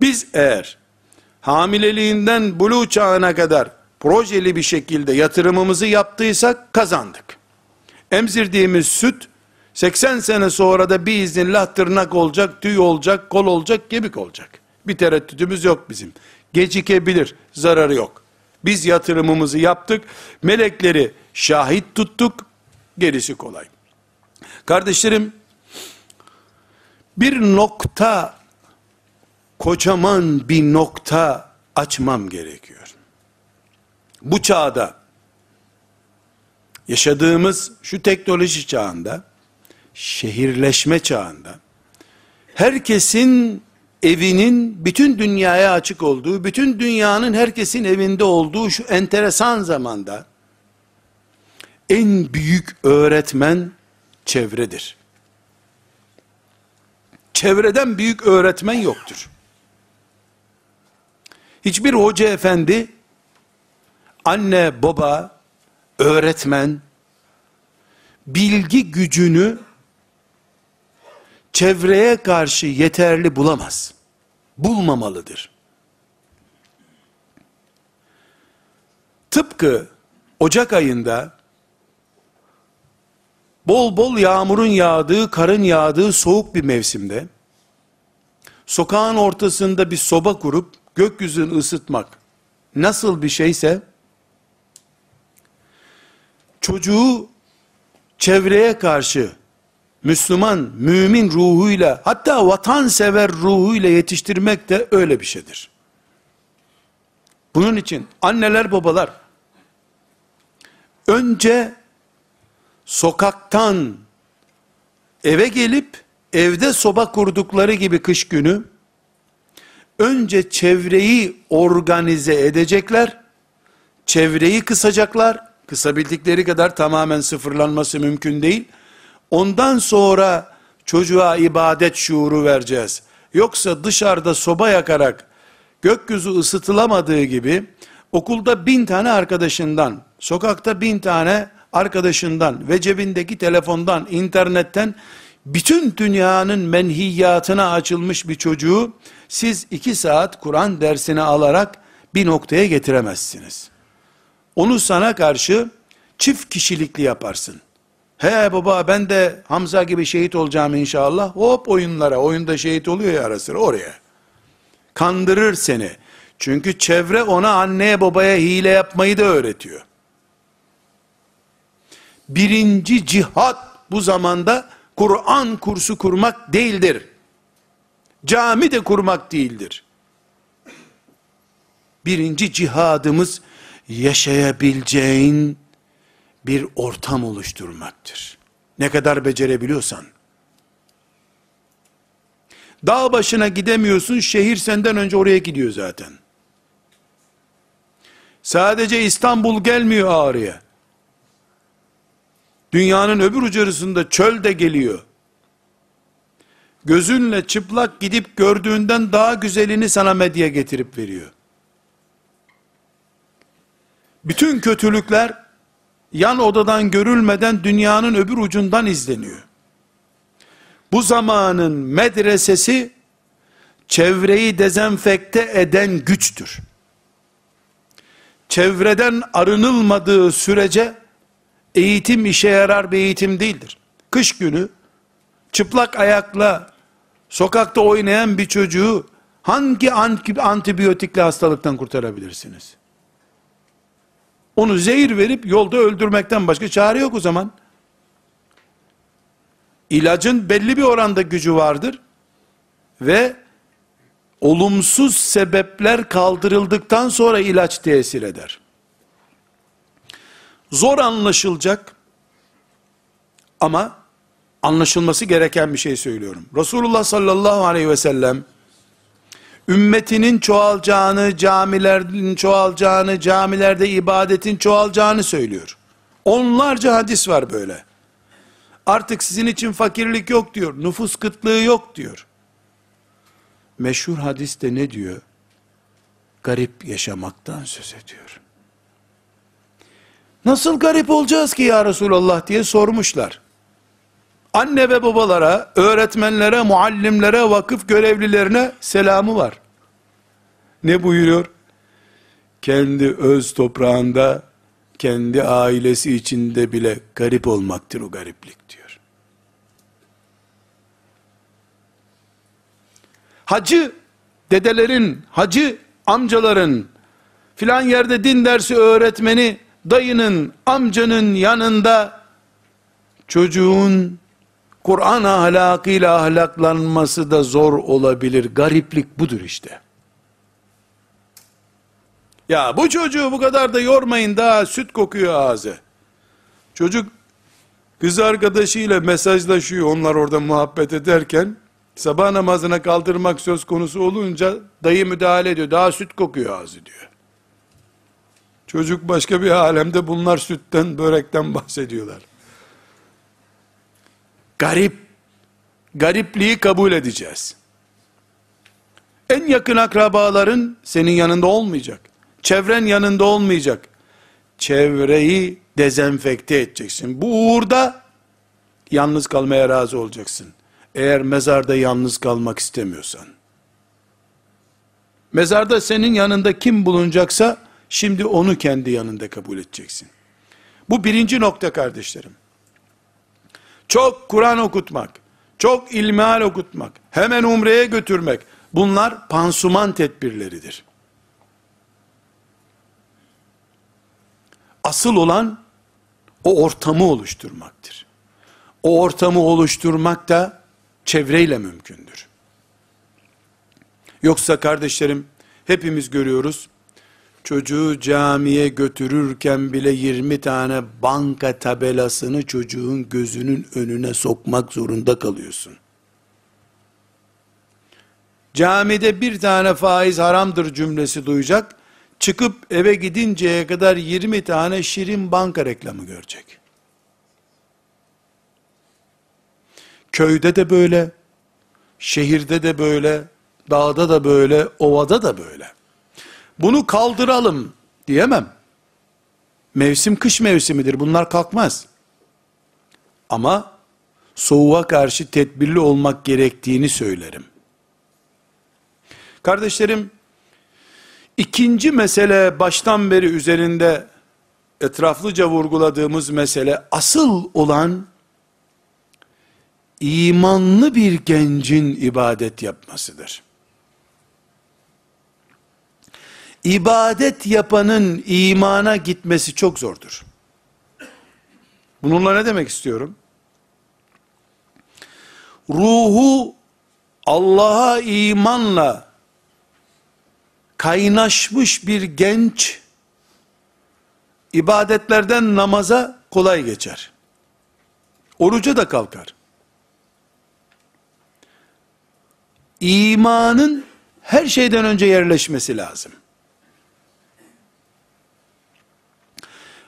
S1: Biz eğer hamileliğinden buluğ çağına kadar projeli bir şekilde yatırımımızı yaptıysak kazandık. Emzirdiğimiz süt 80 sene sonra da bir iznillah tırnak olacak, tüy olacak, kol olacak, kemik olacak. Bir tereddütümüz yok bizim. Gecikebilir, zararı yok. Biz yatırımımızı yaptık, melekleri şahit tuttuk, gerisi kolay. Kardeşlerim, bir nokta, kocaman bir nokta açmam gerekiyor. Bu çağda, yaşadığımız şu teknoloji çağında, şehirleşme çağında, herkesin evinin bütün dünyaya açık olduğu, bütün dünyanın herkesin evinde olduğu şu enteresan zamanda, en büyük öğretmen çevredir. Çevreden büyük öğretmen yoktur. Hiçbir hoca efendi, anne, baba, öğretmen, bilgi gücünü çevreye karşı yeterli bulamaz. Bulmamalıdır. Tıpkı Ocak ayında bol bol yağmurun yağdığı, karın yağdığı soğuk bir mevsimde, sokağın ortasında bir soba kurup, gökyüzünü ısıtmak, nasıl bir şeyse, çocuğu çevreye karşı, Müslüman, mümin ruhuyla, hatta vatansever ruhuyla yetiştirmek de öyle bir şeydir. Bunun için anneler babalar, önce sokaktan eve gelip evde soba kurdukları gibi kış günü önce çevreyi organize edecekler. Çevreyi kısacaklar. Kısabildikleri kadar tamamen sıfırlanması mümkün değil. Ondan sonra çocuğa ibadet şuuru vereceğiz. Yoksa dışarıda soba yakarak gökyüzü ısıtılamadığı gibi okulda bin tane arkadaşından, sokakta bin tane arkadaşından ve cebindeki telefondan, internetten bütün dünyanın menhiyatına açılmış bir çocuğu siz iki saat Kur'an dersini alarak bir noktaya getiremezsiniz. Onu sana karşı çift kişilikli yaparsın. He baba ben de Hamza gibi şehit olacağım inşallah. Hop oyunlara, oyunda şehit oluyor ya ara sıra oraya. Kandırır seni. Çünkü çevre ona anneye babaya hile yapmayı da öğretiyor. Birinci cihat bu zamanda Kur'an kursu kurmak değildir. Cami de kurmak değildir. Birinci cihadımız yaşayabileceğin bir ortam oluşturmaktır. Ne kadar becerebiliyorsan. Dağ başına gidemiyorsun, şehir senden önce oraya gidiyor zaten. Sadece İstanbul gelmiyor Ağrı'ya. Dünyanın öbür ucarısında çöl de geliyor. Gözünle çıplak gidip gördüğünden daha güzelini sana medya getirip veriyor. Bütün kötülükler yan odadan görülmeden dünyanın öbür ucundan izleniyor. Bu zamanın medresesi çevreyi dezenfekte eden güçtür. Çevreden arınılmadığı sürece eğitim işe yarar bir eğitim değildir. Kış günü çıplak ayakla sokakta oynayan bir çocuğu hangi antibiyotikle hastalıktan kurtarabilirsiniz? Onu zehir verip yolda öldürmekten başka çare yok o zaman. İlacın belli bir oranda gücü vardır ve olumsuz sebepler kaldırıldıktan sonra ilaç tesir eder. Zor anlaşılacak ama anlaşılması gereken bir şey söylüyorum. Resulullah sallallahu aleyhi ve sellem ümmetinin çoğalacağını, camilerin çoğalacağını, camilerde ibadetin çoğalacağını söylüyor. Onlarca hadis var böyle. Artık sizin için fakirlik yok diyor. Nüfus kıtlığı yok diyor. Meşhur hadiste ne diyor? Garip yaşamaktan söz ediyor. Nasıl garip olacağız ki ya Resulallah diye sormuşlar. Anne ve babalara, öğretmenlere, muallimlere, vakıf görevlilerine selamı var. Ne buyuruyor? Kendi öz toprağında, kendi ailesi içinde bile garip olmaktır o gariplik diyor. Hacı, dedelerin, hacı amcaların, filan yerde din dersi öğretmeni, dayının, amcanın yanında, çocuğun Kur'an ahlakıyla ahlaklanması da zor olabilir. Gariplik budur işte. Ya bu çocuğu bu kadar da yormayın daha süt kokuyor ağzı. Çocuk kız arkadaşıyla mesajlaşıyor onlar orada muhabbet ederken sabah namazına kaldırmak söz konusu olunca dayı müdahale ediyor. Daha süt kokuyor ağzı diyor. Çocuk başka bir alemde bunlar sütten börekten bahsediyorlar garip, garipliği kabul edeceğiz. En yakın akrabaların senin yanında olmayacak. Çevren yanında olmayacak. Çevreyi dezenfekte edeceksin. Bu uğurda yalnız kalmaya razı olacaksın. Eğer mezarda yalnız kalmak istemiyorsan. Mezarda senin yanında kim bulunacaksa şimdi onu kendi yanında kabul edeceksin. Bu birinci nokta kardeşlerim. Çok Kur'an okutmak, çok ilmihal okutmak, hemen umreye götürmek, bunlar pansuman tedbirleridir. Asıl olan o ortamı oluşturmaktır. O ortamı oluşturmak da çevreyle mümkündür. Yoksa kardeşlerim hepimiz görüyoruz. Çocuğu camiye götürürken bile 20 tane banka tabelasını çocuğun gözünün önüne sokmak zorunda kalıyorsun. Camide bir tane faiz haramdır cümlesi duyacak. Çıkıp eve gidinceye kadar 20 tane şirin banka reklamı görecek. Köyde de böyle, şehirde de böyle, dağda da böyle, ovada da böyle. Bunu kaldıralım diyemem. Mevsim kış mevsimidir. Bunlar kalkmaz. Ama soğuğa karşı tedbirli olmak gerektiğini söylerim. Kardeşlerim, ikinci mesele baştan beri üzerinde etraflıca vurguladığımız mesele asıl olan imanlı bir gencin ibadet yapmasıdır. İbadet yapanın imana gitmesi çok zordur. Bununla ne demek istiyorum? Ruhu Allah'a imanla kaynaşmış bir genç ibadetlerden namaza kolay geçer. Oruca da kalkar. İmanın her şeyden önce yerleşmesi lazım.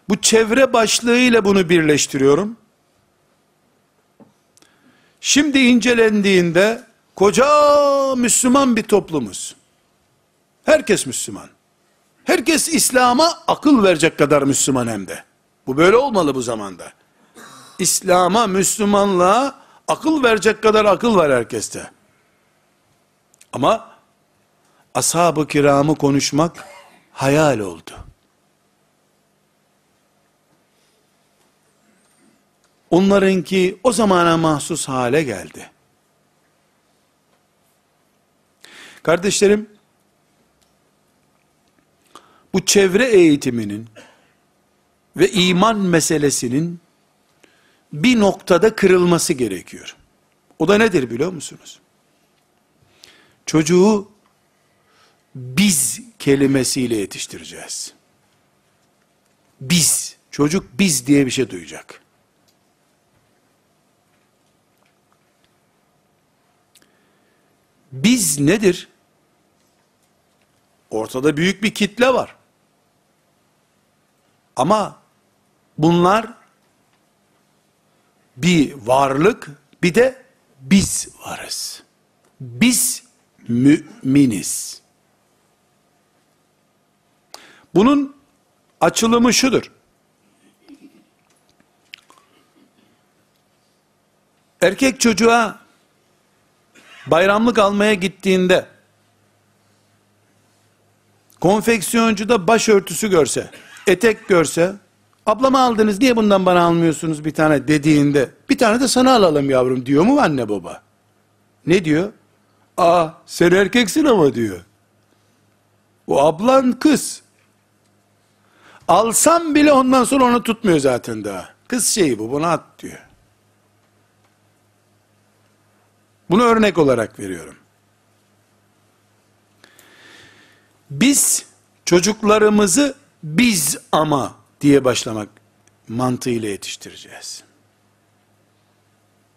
S1: Bu çevre başlığıyla bunu birleştiriyorum. Şimdi incelendiğinde koca Müslüman bir toplumuz. Herkes Müslüman. Herkes İslam'a akıl verecek kadar Müslüman hem de. Bu böyle olmalı bu zamanda. İslam'a, Müslümanlığa akıl verecek kadar akıl var herkeste. Ama ashab-ı kiramı konuşmak hayal oldu. Onlarınki o zamana mahsus hale geldi. Kardeşlerim, bu çevre eğitiminin ve iman meselesinin bir noktada kırılması gerekiyor. O da nedir biliyor musunuz? Çocuğu biz kelimesiyle yetiştireceğiz. Biz, çocuk biz diye bir şey duyacak. Biz nedir? Ortada büyük bir kitle var. Ama bunlar bir varlık, bir de biz varız. Biz müminiz. Bunun açılımı şudur. Erkek çocuğa bayramlık almaya gittiğinde konfeksiyoncuda başörtüsü görse, etek görse, ablama aldınız niye bundan bana almıyorsunuz bir tane dediğinde, bir tane de sana alalım yavrum diyor mu anne baba? Ne diyor? Aa sen erkeksin ama diyor. O ablan kız. Alsam bile ondan sonra onu tutmuyor zaten daha. Kız şeyi bu, bunu at diyor. Bunu örnek olarak veriyorum. Biz çocuklarımızı biz ama diye başlamak mantığıyla yetiştireceğiz.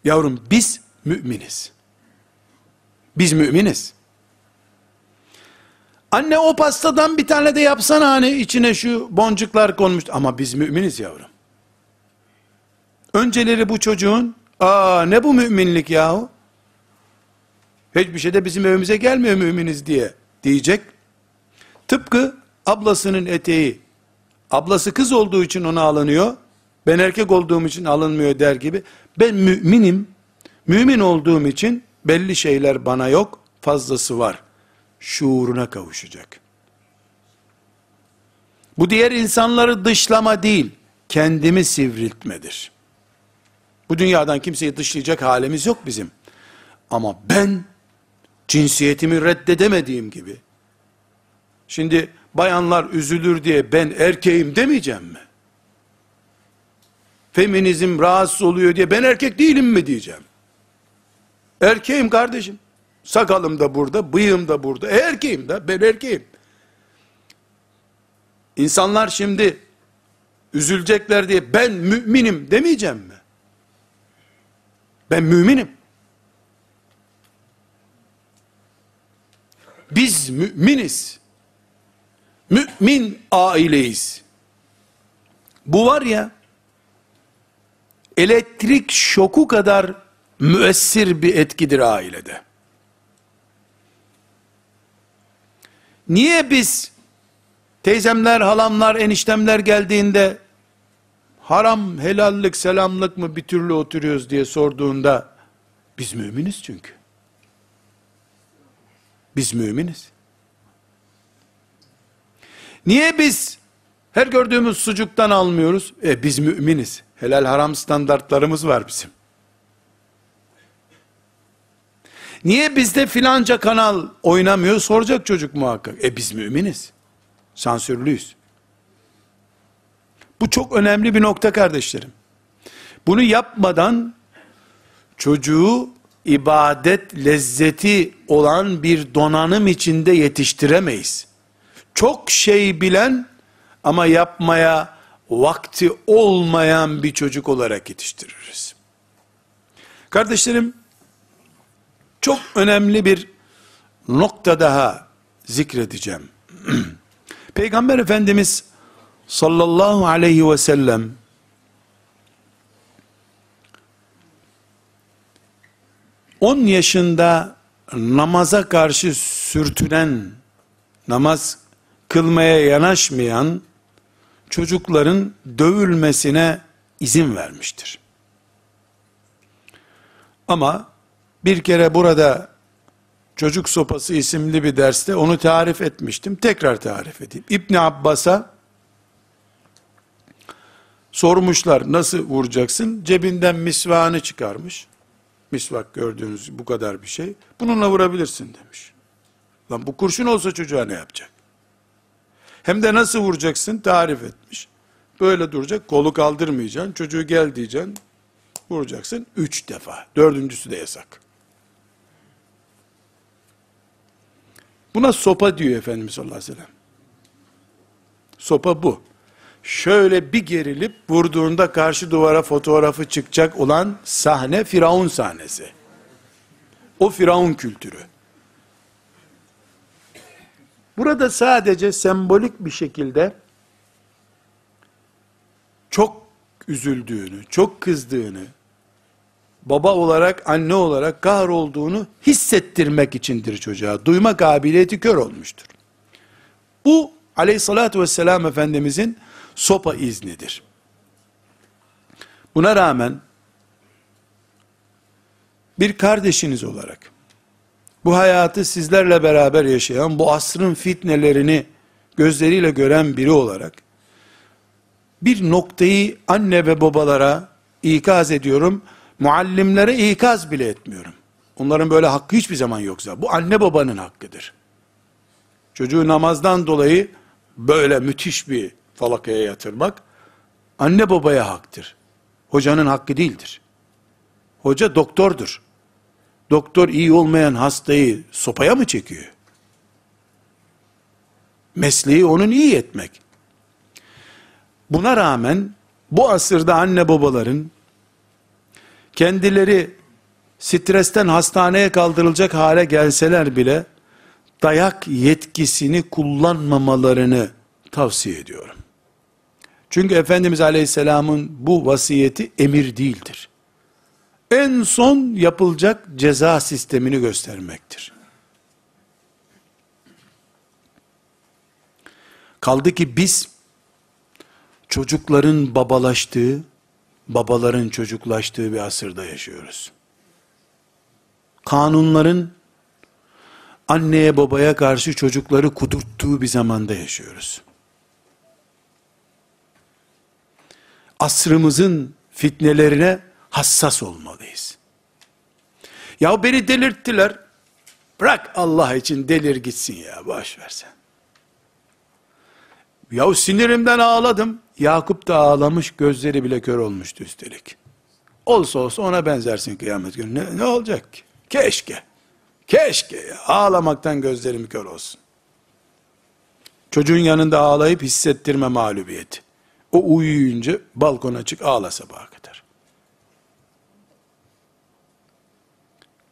S1: Yavrum biz müminiz. Biz müminiz. Anne o pastadan bir tane de yapsana hani içine şu boncuklar konmuş. Ama biz müminiz yavrum. Önceleri bu çocuğun, aa ne bu müminlik yahu? Hiçbir şey de bizim evimize gelmiyor müminiz diye diyecek. Tıpkı ablasının eteği, ablası kız olduğu için ona alınıyor, ben erkek olduğum için alınmıyor der gibi, ben müminim, mümin olduğum için belli şeyler bana yok, fazlası var. Şuuruna kavuşacak. Bu diğer insanları dışlama değil, kendimi sivriltmedir. Bu dünyadan kimseyi dışlayacak halimiz yok bizim. Ama ben cinsiyetimi reddedemediğim gibi, şimdi bayanlar üzülür diye ben erkeğim demeyeceğim mi? Feminizm rahatsız oluyor diye ben erkek değilim mi diyeceğim. Erkeğim kardeşim. Sakalım da burada, bıyığım da burada. E erkeğim de, ben erkeğim. İnsanlar şimdi üzülecekler diye ben müminim demeyeceğim mi? Ben müminim. Biz müminiz. Mümin aileyiz. Bu var ya, elektrik şoku kadar müessir bir etkidir ailede. Niye biz teyzemler, halamlar, eniştemler geldiğinde haram, helallik, selamlık mı bir türlü oturuyoruz diye sorduğunda biz müminiz çünkü. Biz müminiz. Niye biz her gördüğümüz sucuktan almıyoruz? E biz müminiz. Helal haram standartlarımız var bizim. Niye bizde filanca kanal oynamıyor soracak çocuk muhakkak. E biz müminiz. Sansürlüyüz. Bu çok önemli bir nokta kardeşlerim. Bunu yapmadan çocuğu ibadet lezzeti olan bir donanım içinde yetiştiremeyiz. Çok şey bilen ama yapmaya vakti olmayan bir çocuk olarak yetiştiririz. Kardeşlerim, çok önemli bir nokta daha zikredeceğim. Peygamber Efendimiz sallallahu aleyhi ve sellem on yaşında namaza karşı sürtünen, namaz kılmaya yanaşmayan çocukların dövülmesine izin vermiştir. Ama bir kere burada Çocuk Sopası isimli bir derste onu tarif etmiştim. Tekrar tarif edeyim. İbni Abbas'a sormuşlar nasıl vuracaksın? Cebinden misvağını çıkarmış. Misvak gördüğünüz bu kadar bir şey. Bununla vurabilirsin demiş. Lan bu kurşun olsa çocuğa ne yapacak? Hem de nasıl vuracaksın tarif etmiş. Böyle duracak, kolu kaldırmayacaksın, çocuğu gel diyeceksin, vuracaksın üç defa. Dördüncüsü de yasak. Buna sopa diyor Efendimiz sallallahu aleyhi ve sellem. Sopa bu. Şöyle bir gerilip vurduğunda karşı duvara fotoğrafı çıkacak olan sahne Firavun sahnesi. O Firavun kültürü. Burada sadece sembolik bir şekilde çok üzüldüğünü, çok kızdığını, baba olarak, anne olarak olduğunu hissettirmek içindir çocuğa. Duyma kabiliyeti kör olmuştur. Bu aleyhissalatü vesselam Efendimizin sopa iznidir. Buna rağmen bir kardeşiniz olarak bu hayatı sizlerle beraber yaşayan, bu asrın fitnelerini gözleriyle gören biri olarak bir noktayı anne ve babalara ikaz ediyorum Muallimlere ikaz bile etmiyorum. Onların böyle hakkı hiçbir zaman yoksa. Bu anne babanın hakkıdır. Çocuğu namazdan dolayı böyle müthiş bir falakaya yatırmak, anne babaya haktır. Hocanın hakkı değildir. Hoca doktordur. Doktor iyi olmayan hastayı sopaya mı çekiyor? Mesleği onun iyi etmek. Buna rağmen bu asırda anne babaların kendileri stresten hastaneye kaldırılacak hale gelseler bile dayak yetkisini kullanmamalarını tavsiye ediyorum. Çünkü Efendimiz Aleyhisselam'ın bu vasiyeti emir değildir. En son yapılacak ceza sistemini göstermektir. Kaldı ki biz çocukların babalaştığı, babaların çocuklaştığı bir asırda yaşıyoruz. Kanunların anneye babaya karşı çocukları kudurttuğu bir zamanda yaşıyoruz. Asrımızın fitnelerine hassas olmalıyız. Ya beni delirttiler. Bırak Allah için delir gitsin ya, boş versen. Ya sinirimden ağladım. Yakup da ağlamış, gözleri bile kör olmuştu üstelik. Olsa olsa ona benzersin kıyamet günü. Ne, ne olacak ki? Keşke. Keşke ya. Ağlamaktan gözlerim kör olsun. Çocuğun yanında ağlayıp hissettirme mağlubiyeti. O uyuyunca balkona çık ağla sabaha kadar.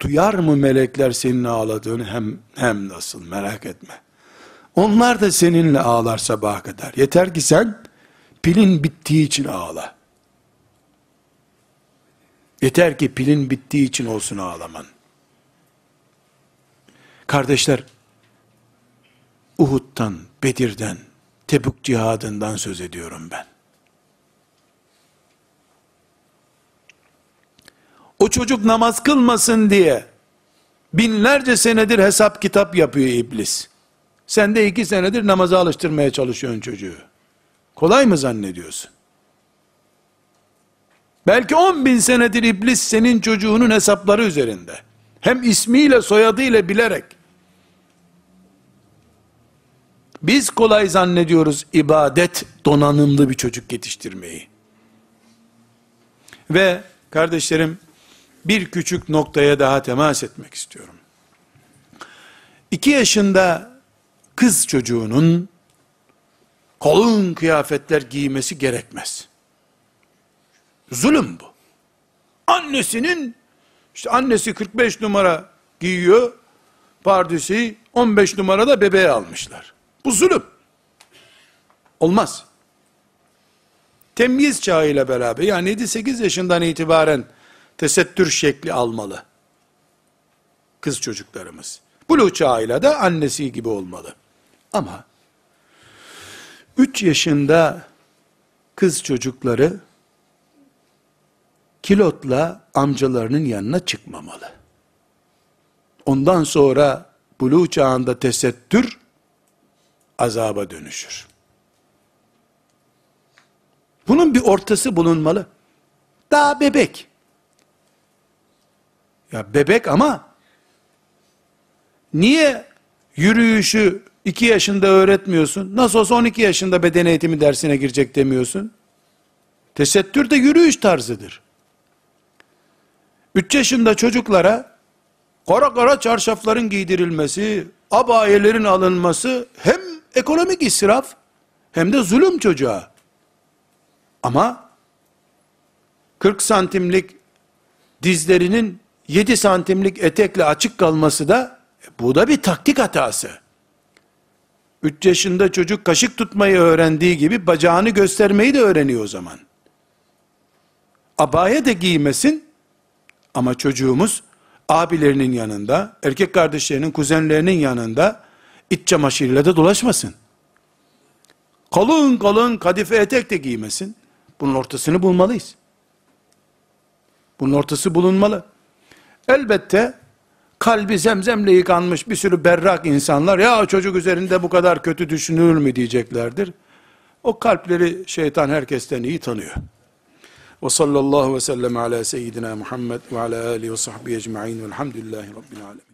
S1: Duyar mı melekler senin ağladığını hem hem nasıl merak etme. Onlar da seninle ağlar sabaha kadar. Yeter ki sen pilin bittiği için ağla. Yeter ki pilin bittiği için olsun ağlaman. Kardeşler, Uhud'dan, Bedir'den, Tebük cihadından söz ediyorum ben. O çocuk namaz kılmasın diye binlerce senedir hesap kitap yapıyor iblis. Sen de iki senedir namaza alıştırmaya çalışıyorsun çocuğu. Kolay mı zannediyorsun? Belki on bin senedir iblis senin çocuğunun hesapları üzerinde. Hem ismiyle soyadıyla bilerek. Biz kolay zannediyoruz ibadet donanımlı bir çocuk yetiştirmeyi. Ve kardeşlerim bir küçük noktaya daha temas etmek istiyorum. İki yaşında kız çocuğunun kalın kıyafetler giymesi gerekmez. Zulüm bu. Annesinin işte annesi 45 numara giyiyor. Pardüsü 15 numarada bebeğe almışlar. Bu zulüm. Olmaz. Temyiz çağıyla beraber yani 7-8 yaşından itibaren tesettür şekli almalı. Kız çocuklarımız. Bulu çağıyla da annesi gibi olmalı. Ama 3 yaşında kız çocukları kilotla amcalarının yanına çıkmamalı. Ondan sonra buluğ çağında tesettür azaba dönüşür. Bunun bir ortası bulunmalı. Daha bebek. Ya bebek ama niye yürüyüşü 2 yaşında öğretmiyorsun? Nasıl olsa 12 yaşında beden eğitimi dersine girecek demiyorsun? Tesettür de yürüyüş tarzıdır. 3 yaşında çocuklara kara kara çarşafların giydirilmesi, abayelerin alınması hem ekonomik israf hem de zulüm çocuğa. Ama 40 santimlik dizlerinin 7 santimlik etekle açık kalması da e, bu da bir taktik hatası. 3 yaşında çocuk kaşık tutmayı öğrendiği gibi bacağını göstermeyi de öğreniyor o zaman. Abaya da giymesin ama çocuğumuz abilerinin yanında, erkek kardeşlerinin, kuzenlerinin yanında iç çamaşırıyla da dolaşmasın. Kalın kalın kadife etek de giymesin. Bunun ortasını bulmalıyız. Bunun ortası bulunmalı. Elbette kalbi zemzemle yıkanmış bir sürü berrak insanlar ya çocuk üzerinde bu kadar kötü düşünülür mü diyeceklerdir. O kalpleri şeytan herkesten iyi tanıyor. Ve sallallahu ve sellem ala seyyidina Muhammed ve ala alihi ve sahbihi ecma'in velhamdülillahi rabbil alemin.